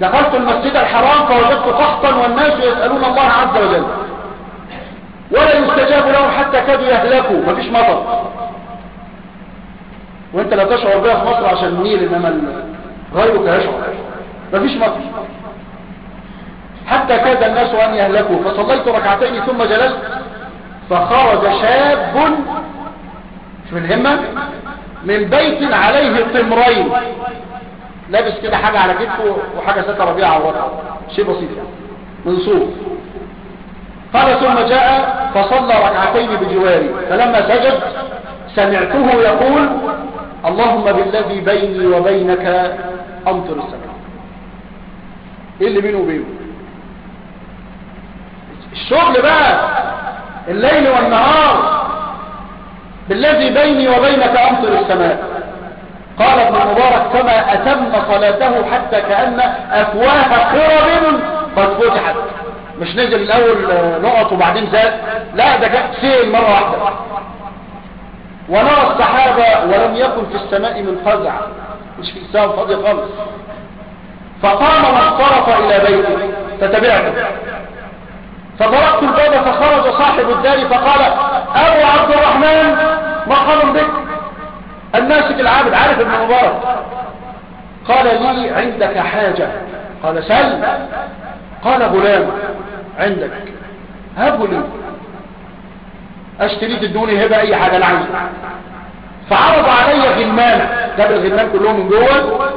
دخلت المسجد الحرام فوجدت قحطا والناس يسألون الله عز وجل. ولا يستجاب لهم حتى كادوا يهلكوا. مفيش مطر. وانت لا تشعر بها في مصر عشان النيل انما غيرك يشعر مفيش مطر. حتى كاد الناس أن يهلكوا. فصليت ركعتين ثم جلست. فخرج شاب في الهمة من بيت عليه طمرين لابس كده حاجة على كتفه وحاجة ستة ربيعة على الوضع. شيء بسيط يعني. من صوف قال ثم جاء فصلى ركعتين بجواري. فلما سجد سمعته يقول اللهم بالذي بيني وبينك أمطر السماء. إيه اللي بينه وبينه؟ الشغل بقى. الليل والنهار. بالذي بيني وبينك أمطر السماء. قال ابن مبارك فما أتم صلاته حتى كأن أفواه خرب قد فتحت مش نزل الأول آه، نقط وبعدين زاد؟ لا ده جاء سيل مرة واحدة. ونرى السحابة ولم يكن في السماء من فزع. مش في السماء فاضية خالص. فقام واصطرف إلى بيته. فتبعته فطرقت الباب فخرج صاحب الدار فقال أبو عبد الرحمن مرحبا بك؟ الناسك العابد عارف ابن مبارك. قال لي عندك حاجة. قال سل. قال غلام عندك. هبه لي. أشتري تدوني هبة أي حاجة أنا عايزه فعرض علي غلمانه جاب الغلمان كلهم من جوه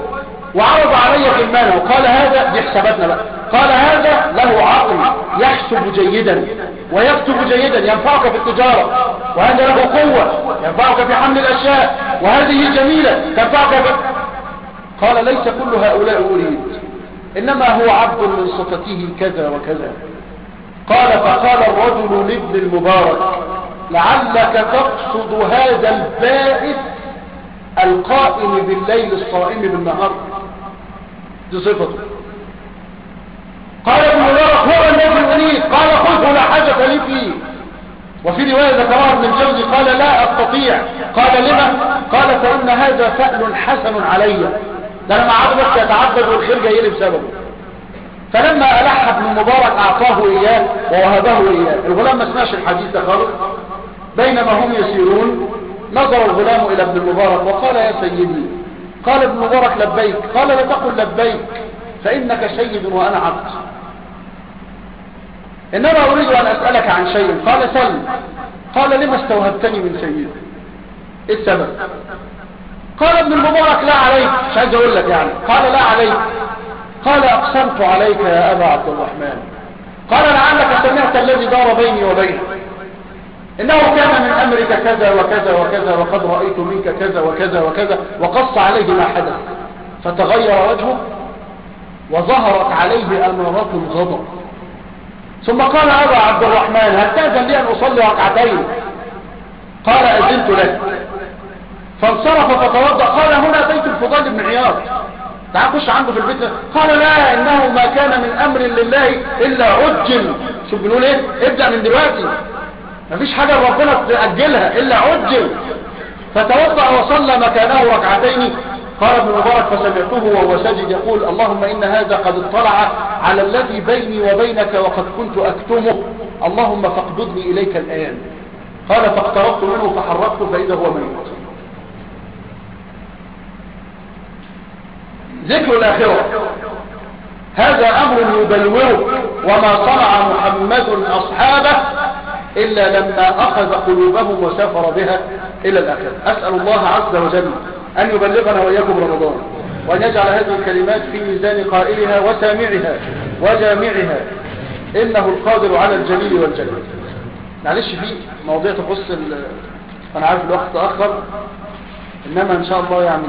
وعرض علي غلمانه وقال هذا دي حساباتنا بقى. قال هذا له عقل يحسب جيدا ويكتب جيدا ينفعك في التجارة وهذا له قوة ينفعك في حمل الأشياء وهذه جميلة تنفعك في قال ليس كل هؤلاء أريد إنما هو عبد من صفته كذا وكذا. قال فقال الرجل لابن المبارك لعلك تقصد هذا البائس القائم بالليل الصائم بالنهار. دي صفته. قال ابن مبارك هو الذي اريد قال خذه لا حاجة لي فيه. وفي رواية ذكرها ابن الجوزي قال لا أستطيع. قال لما؟ قال فإن هذا فأل حسن علي. ده لما بس يتعبد والخير جاي لي بسببه. فلما ألح ابن مبارك أعطاه إياه ووهبه إياه. الغلام ما سمعش الحديث ده خالص. بينما هم يسيرون. نظر الغلام إلى ابن المبارك وقال يا سيدي قال ابن مبارك لبيك قال لا تقل لبيك فإنك سيد وأنا عبد. إنما أريد أن أسألك عن شيء قال سل قال لما استوهبتني من سيد إيه السبب؟ قال ابن المبارك لا عليك مش عايز أقول لك يعني. قال لا عليك. قال أقسمت عليك يا أبا عبد الرحمن. قال لعلك سمعت الذي دار بيني وبينك. إنه كان من أمرك كذا وكذا وكذا وقد رأيت منك كذا وكذا وكذا وقص عليه ما حدث. فتغير وجهه وظهرت عليه أمارات الغضب. ثم قال أبا عبد الرحمن هل تأذن لي أن أصلي ركعتين؟ قال أذنت لك. فانصرف فتوضأ. قال هنا بيت الفضال بن عياض. تعال خش عنده في البيت. قال لا إنه ما كان من أمر لله إلا عجل. شوف بنقول إيه؟ ابدأ من دلوقتي. مفيش حاجة ربنا تأجلها إلا عجل. فتوضأ وصلى مكانه ركعتين. قال ابن مبارك فسمعته وهو ساجد يقول اللهم إن هذا قد اطلع على الذي بيني وبينك وقد كنت أكتمه. اللهم فاقبضني إليك الآن. قال فاقتربت منه فحركته فإذا هو ميت. ذكر الآخرة. هذا أمر يبلوره وما صنع محمد أصحابه إلا لما أخذ قلوبهم وسافر بها إلى الآخرة. أسأل الله عز وجل أن يبلغنا وإياكم رمضان وأن يجعل هذه الكلمات في ميزان قائلها وسامعها وجامعها. إنه القادر على الجليل والجلال. معلش في مواضيع تخص أنا عارف الوقت تأخر إنما إن شاء الله يعني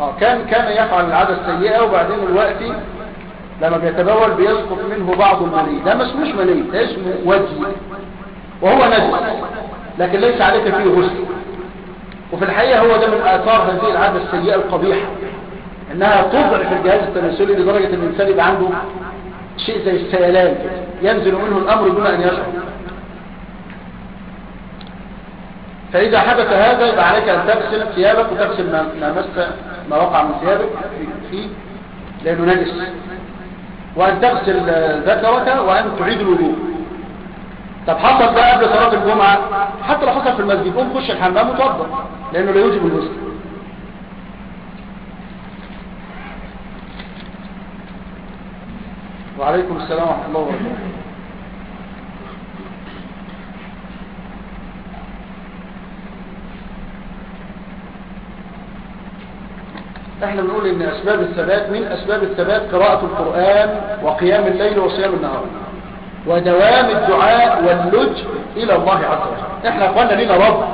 آه كان كان يفعل العادة السيئة وبعدين الوقت لما بيتبول بيسقط منه بعض المني ده مش مش مني ده اسمه وجه وهو نجس لكن ليس عليك فيه غسل. وفي الحقيقة هو ده من آثار هذه العادة السيئة القبيحة إنها تضعف الجهاز التناسلي لدرجة إن الانسان يبقى عنده شيء زي السيلان ينزل منه الأمر دون أن يشعر. فإذا حدث هذا يبقى عليك أن تغسل ثيابك وتغسل ما مس ما وقع من ثيابك فيه لأنه نجس. وأن تغسل ذكرك وأن تعيد الوضوء. طب حصل ده قبل صلاة الجمعة؟ حتى لو حصل في المسجد قوم خش الحمام وتوضأ لأنه لا يوجب الغسل وعليكم السلام ورحمة الله وبركاته. إحنا بنقول إن أسباب الثبات من أسباب الثبات قراءة القرآن وقيام الليل وصيام النهار. ودوام الدعاء واللج إلى الله عز وجل. إحنا اخوانا لينا رب.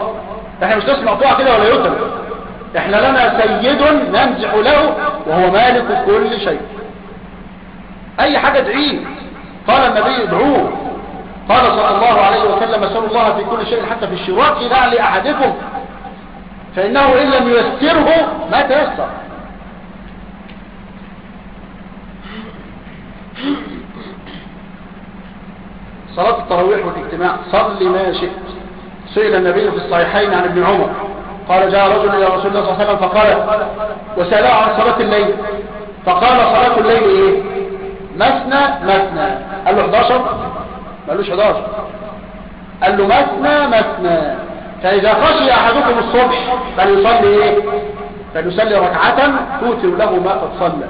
إحنا مش نسمع طوع كده ولا يترك إحنا لنا سيد ننزح له وهو مالك كل شيء. أي حاجة ادعيه قال النبي ادعوه. قال صلى الله عليه وسلم سأل الله في كل شيء حتى في الشراك لا لأحدكم فإنه إن لم ييسره ما تيسر. صلاة التراويح والاجتماع. صل ما شئت. سئل النبي في الصحيحين عن ابن عمر. قال جاء رجل إلى رسول الله صلى الله عليه وسلم فقال وسأله عن صلاة الليل. فقال صلاة الليل إيه؟ مثنى مثنى. قال له 11 ما قالوش 11 قال له مثنى مثنى. فإذا خشي أحدكم الصبح فليصلي إيه؟ فليصلي ركعة توتر له ما قد صلى.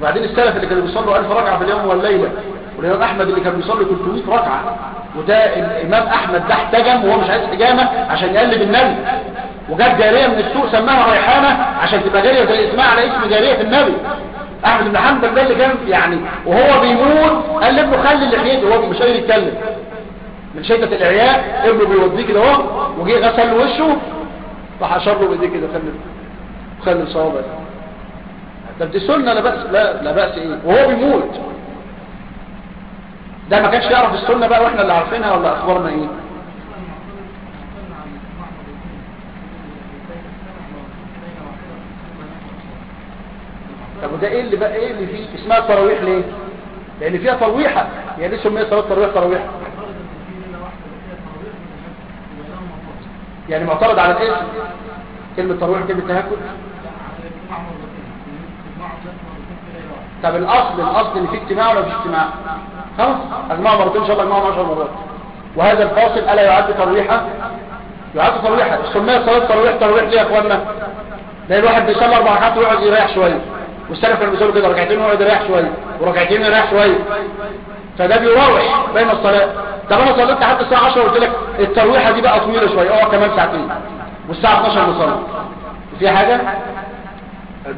وبعدين السلف اللي كانوا بيصلوا 1000 ركعة في اليوم والليلة والإمام أحمد اللي كان بيصلي 300 ركعة وده الإمام أحمد ده احتجم وهو مش عايز حجامة عشان يقلب النبي. وجاب جارية من السوق سماها ريحانة عشان تبقى جارية زي اسمها على اسم جارية النبي. أحمد بن حنبل ده اللي كان يعني وهو بيموت قال لابنه خلي اللحيته وهو مش قادر يتكلم. من شدة الإعياء ابنه بيوديه كده أهو وجه غسل وشه راح اشار له بإيديه كده خلي خلي الصوابع طب دي سنة لا بأس لا لا بأس إيه؟ وهو بيموت. ده ما كانش يعرف السنة بقى وإحنا اللي عارفينها ولا أخبارنا إيه؟ طب وده إيه اللي بقى إيه اللي فيه؟ اسمها التراويح ليه؟ لأن فيها ترويحة هي ليه سميت صلاة تراويح؟ تراويح. يعني معترض على الاسم كلمة ترويح كلمة تهكد طب الأصل الأصل ان في اجتماع ولا في اجتماع؟ خلاص اجمعوا مرتين إن شاء الله اجمعوا 10 مرات. وهذا الفاصل ألا يعد ترويحا يعد ترويحا سميت صلاة ترويح ترويح ليه يا اخوانا لأن الواحد بيصلي أربع ركعات ويقعد يريح شوية والسلف كانوا بيصلوا كده ركعتين ويقعد يريح شوية وركعتين يريح شوية فده بيروح بين الصلاة. طب أنا صليت لحد الساعة 10 وقلت لك الترويحة دي بقى طويلة شوية أه كمان ساعتين. والساعة 12 نصلي. في حاجة؟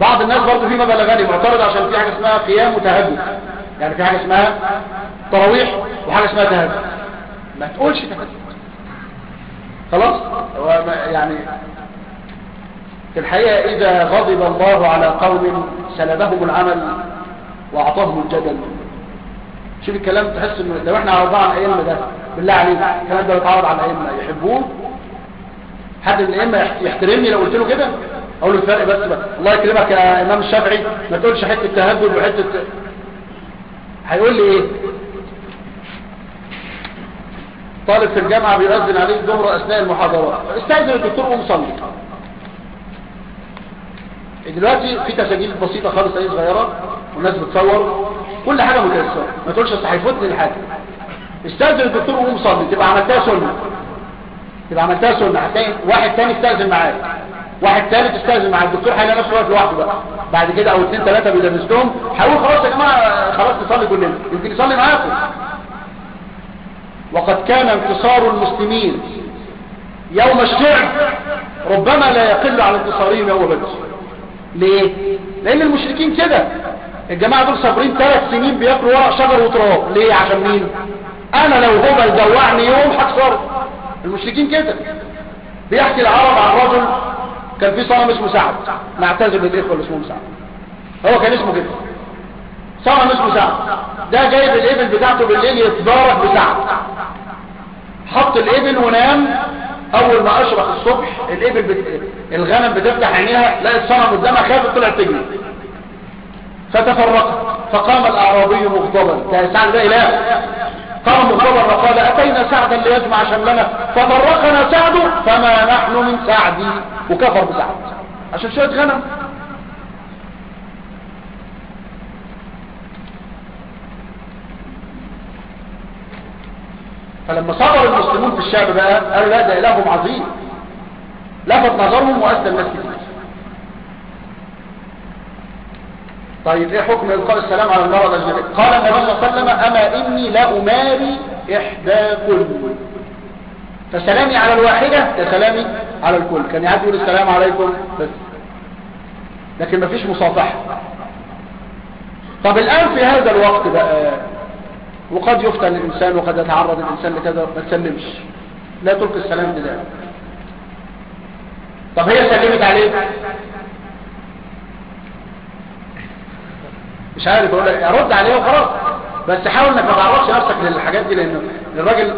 بعض الناس برضه فيما بلغني معترض عشان في حاجة اسمها قيام وتهجد. يعني في حاجة اسمها تراويح وحاجة اسمها تهجد. ما تقولش تهجد. خلاص؟ هو يعني في الحقيقة إذا غضب الله على قوم سلبهم العمل وأعطاهم الجدل. شوف الكلام تحس إنه لو إحنا عرضنا عن ايامنا ده. بالله عليك الكلام ده بيتعرض على ايامنا يحبوه؟ حد من الأئمة يحترمني لو قلت له كده؟ أقول الفرق بس بقى. الله يكرمك يا إمام الشافعي. ما تقولش حتة تهجد وحتة هيقول لي إيه؟ طالب في الجامعة بيؤذن عليه الظهر أثناء المحاضرات. استأذن الدكتور قوم صلي دلوقتي في تسجيل بسيطة خالص أي صغيرة والناس بتصور. كل حاجة متيسرة. ما تقولش أصل هيفوتني الحاجة. استأذن الدكتور قوم صلي تبقى عملتها سنة. تبقى عملتها سنة. هتلاقي واحد تاني استأذن معاك واحد ثالث استاذن مع الدكتور هيلاقي نفسه واقف لوحده بقى. بعد كده أو اثنين ثلاثة بيدرسهم هيقول خلاص يا جماعة خلاص نصلي كلنا. يمكن يصلي معاكم. وقد كان انتصار المسلمين يوم الشعب ربما لا يقل عن انتصارهم يوم بدر. ليه؟ لأن المشركين كده. الجماعة دول صابرين ثلاث سنين بياكلوا ورق شجر وتراب. ليه؟ عشان مين؟ أنا لو هو يدوعني يوم هكسره المشركين كده. بيحكي العرب عن رجل كان في صنم اسمه سعد. نعتذر للاخوه اللي اسمهم سعد. هو كان اسمه كده. صنم اسمه سعد. ده جايب الابل بتاعته بالليل يتبارك بسعد. حط الابل ونام. أول ما أشرق الصبح الابل بت... الغنم بتفتح عينيها لقت صنم قدامها خافت طلعت تجري. فتفرقت. فقام الأعرابي مغضبا. ده سعد ده إله. قام مغضبا وقال أتينا سعدا ليجمع شملنا ففرقنا سعد فما نحن من سعدي وكفر بسعد. عشان شوية غنم. فلما صبر المسلمون في الشعب بقى قالوا لا ده إلههم عظيم. لفت نظرهم وأسلم الناس كتير طيب إيه حكم إلقاء السلام على المرض الأجنبي قال النبي صلى الله عليه وسلم أما إني لأماري إحداكم فسلامي على الواحدة كسلامي على الكل. كان يعد يقول السلام عليكم بس. لكن مفيش مصافحة. طب الآن في هذا الوقت بقى وقد يفتن الإنسان وقد يتعرض الإنسان لكذا ما تسلمش. لا تلقي السلام بذلك. طب هي سلمت عليه؟ مش عارف أقول لك ارد عليه وخلاص. بس حاول إنك ما تعرضش نفسك للحاجات دي لأن الراجل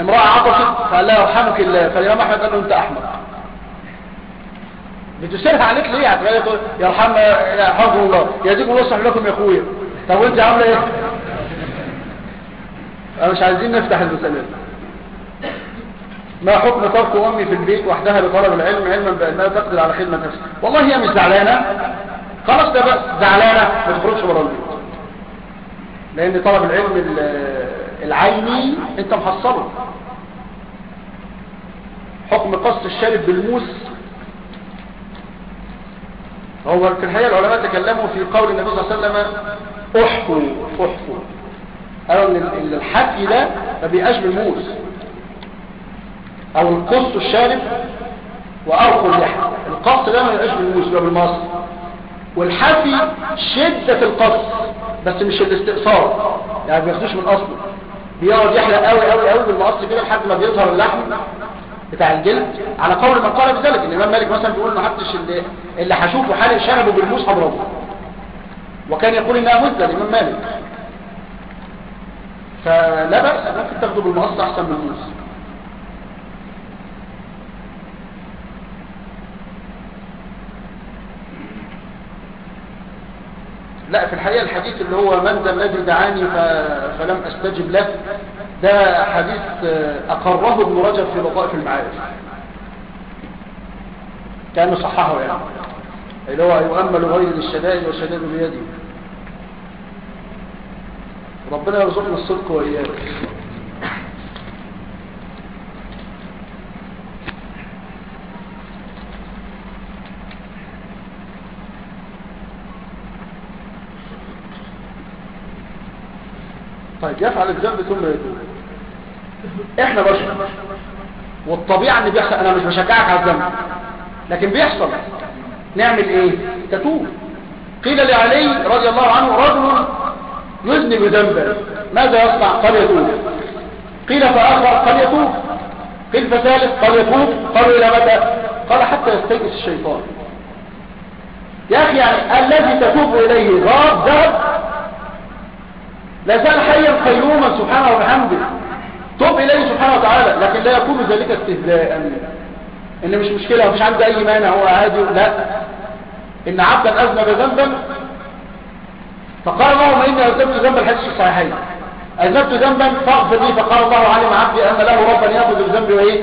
امرأة عطشت فقال لها يرحمك الله. فالإمام أحمد قال له أنت احمق بتسيرها عليك ليه؟ هتغير تقول يرحم يرحمكم الله. يهديكم الله يصلح لكم يا أخويا. طب وأنت عاملة إيه؟ أنا مش عايزين نفتح المسألة ما حكم ترك أمي في البيت وحدها لطلب العلم علما بأنها تقدر على خدمة نفسها؟ والله هي مش زعلانة. خلاص ده بس زعلانة ما تخرجش بره البيت. لأن طلب العلم العيني أنت محصله حكم قص الشارب بالموس. هو في الحقيقة العلماء تكلموا في قول النبي صلى الله عليه وسلم احفوا احفوا قالوا إن الحكي ده ما بيبقاش بالموس. أو القص الشارب وارخوا اللحم القص ده ما بيبقاش بالموس ده بالمص والحفي شدة القص بس مش الاستئصال. يعني ما بياخدوش من أصله. بيقعد يحلق قوي قوي قوي بالمقص كده لحد ما بيظهر اللحم بتاع الجلد. على قول من قال بذلك الإمام مالك مثلا بيقول ما حدش اللي اللي هشوفه حالق شنبه بالموس هضربه وكان يقول إنها مزه الامام مالك. فلا بأس ممكن تاخده بالمقص أحسن من الموس. لا في الحقيقة الحديث اللي هو من ذا الذي دعاني فلم أستجب له ده حديث أقره ابن رجب في لطائف المعارف. كأنه صححه يعني. اللي هو يؤمل غير للشدائد والشدائد بيده ربنا يرزقنا الصدق وإياك. طيب يفعل الذنب ثم يتوب. إحنا بشر والطبيعة إن بيحصل أنا مش بشجعك على الذنب لكن بيحصل. نعمل إيه؟ تتوب. قيل لعلي رضي الله عنه رجل يذنب ذنبا. ماذا يصنع؟ قال يتوب قيل فآخر قال يتوب قيل فثالث قال يتوب قالوا إلى متى؟ قال حتى يستيقظ الشيطان. يا أخي يعني الذي تتوب إليه غاب ذهب لا زال حيا قيوما سبحانه وبحمده توب إليه سبحانه وتعالى. لكن لا يكون ذلك استهزاء. إن مش مشكلة مفيش عنده أي مانع هو عادي. لا. إن عبدا أذنب ذنبا فقال اللهم إني أذنبت ذنبا الحديث الصحيحين. أذنبت ذنبا فاغفر لي فقال الله علم عبدي أن له ربا يأخذ الذنب وإيه؟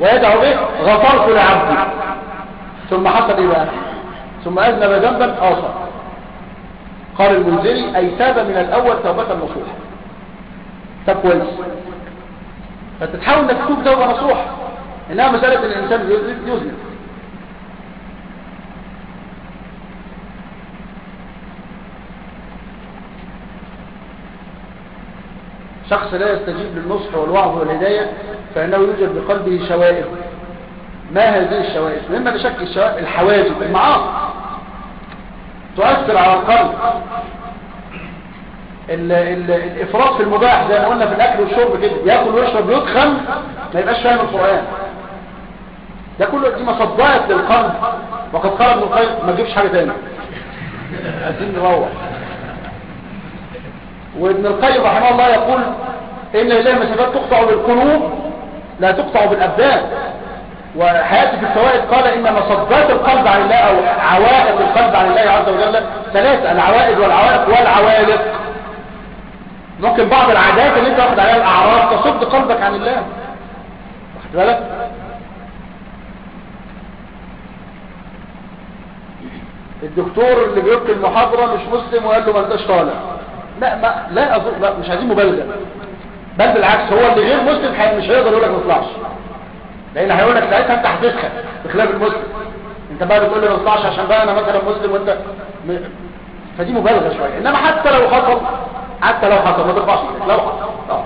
ويدعو به غفرت لعبدي. ثم حصل إيه بقى ثم أذنب ذنبا آخر قال المنذري أي تاب من الأول توبة نصوحة تاب كويس. فتتحاول إنك تتوب توبة نصوحة إنها مسألة الإنسان يذنب شخص لا يستجيب للنصح والوعظ والهداية فإنه يوجد بقلبه شوائب. ما هذه الشوائب؟ مما لشك الشوائب؟ الحواجب المعاصي. تؤثر على القلب. ال ال الإفراط في المباح زي ما قلنا في الأكل والشرب كده. ياكل ويشرب يدخن ما يبقاش فاهم القرآن. ده كله دي مصدات للقلب. وقد قال ابن القيم ما تجيبش حاجة تاني. عايزين نروح وابن القيم رحمه الله يقول إن الله المسافات تقطع بالقلوب لا تقطع بالأبدان. وحياتي في الفوائد قال إن مصدات القلب عن الله أو عوائق القلب عن الله عز وجل ثلاثة العوائد والعوائق والعوالق. ممكن بعض العادات اللي أنت واخد عليها الأعراض تصد قلبك عن الله. واخد بالك؟ الدكتور اللي بيلقي المحاضرة مش مسلم وقال له ما انتش طالع. لا ما لا أظن لا مش عايزين مبالغة. بل بالعكس هو اللي غير مسلم مش هيقدر يقول لك ما تطلعش. لأن هيقول لك ساعتها انت هتسخن بخلاف المسلم. انت بقى بتقول لي ما تطلعش عشان بقى أنا مثلا مسلم وانت م... فدي مبالغة شوية. انما حتى لو حصل حتى لو حصل ما تطلعش لو حصل أوه.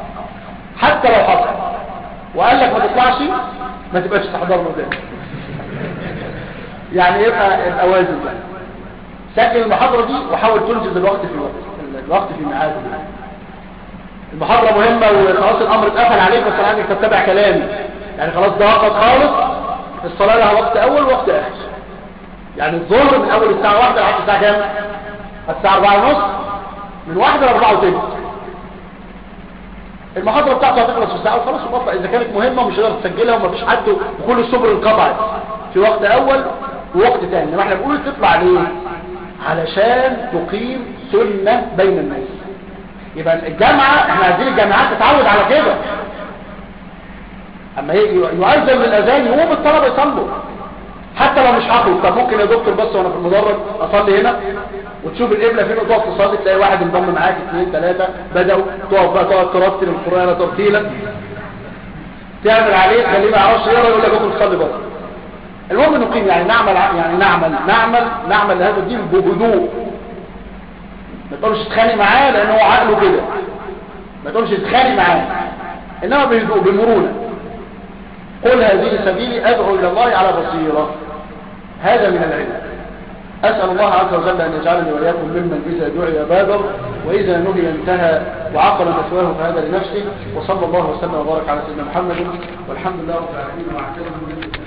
حتى لو حصل. وقال لك ما تطلعش ما تبقاش تحضر له تاني. يعني يبقى الأوازن بقى؟ سجل المحاضرة دي وحاول تنجز الوقت في الوقت الوقت في ميعاده المحاضرة مهمة وخلاص الأمر اتقفل عليك بس أنا عايزك تتبع كلامي. يعني خلاص ده وقت خالص الصلاة لها وقت أول ووقت آخر. يعني الظهر من أول الساعة 1 لحد الساعة كام؟ الساعة 4 ونص من 1 ل 4 وتلت المحاضرة بتاعته هتخلص في الساعة وخلاص وقفه إذا كانت مهمة مش هتقدر تسجلها ومفيش حد وكل الصبر انقطعت. في وقت أول ووقت تاني. لما إحنا بنقول تطلع ليه؟ علشان تقيم سنة بين الناس. يبقى الجامعة إحنا عايزين الجامعات تتعود على كده. أما يؤذن للاذان يقوم الطلبه يصلوا حتى لو مش حافظ. طب ممكن يا دكتور بس وأنا في المدرج أصلي هنا وتشوف القبله فين وتقف تصلي تلاقي واحد انضم معاك اثنين ثلاثة بدأوا تقف بقى تقعد ترتل القرآن ترتيلا. تعمل عليه تخليه ما يعرفش يقرا يقول لك ادخل تصلي بره المهم نقيم يعني نعمل يعني نعمل نعمل نعمل لهذا الدين بهدوء. ما تقولش تتخانق معاه لأن هو عقله كده. ما تقولش تتخانق معاه. إنما بهدوء بمرونة. قل هذه سبيلي أدعو إلى الله على بصيرة. هذا من العلم. أسأل الله عز وجل أن يجعلني وإياكم ممن إذا دعي بادر وإذا نهي انتهى وعقل مثواه فهذا لنفسه وصلى الله وسلم وبارك على سيدنا محمد. والحمد لله رب العالمين. وأعتذر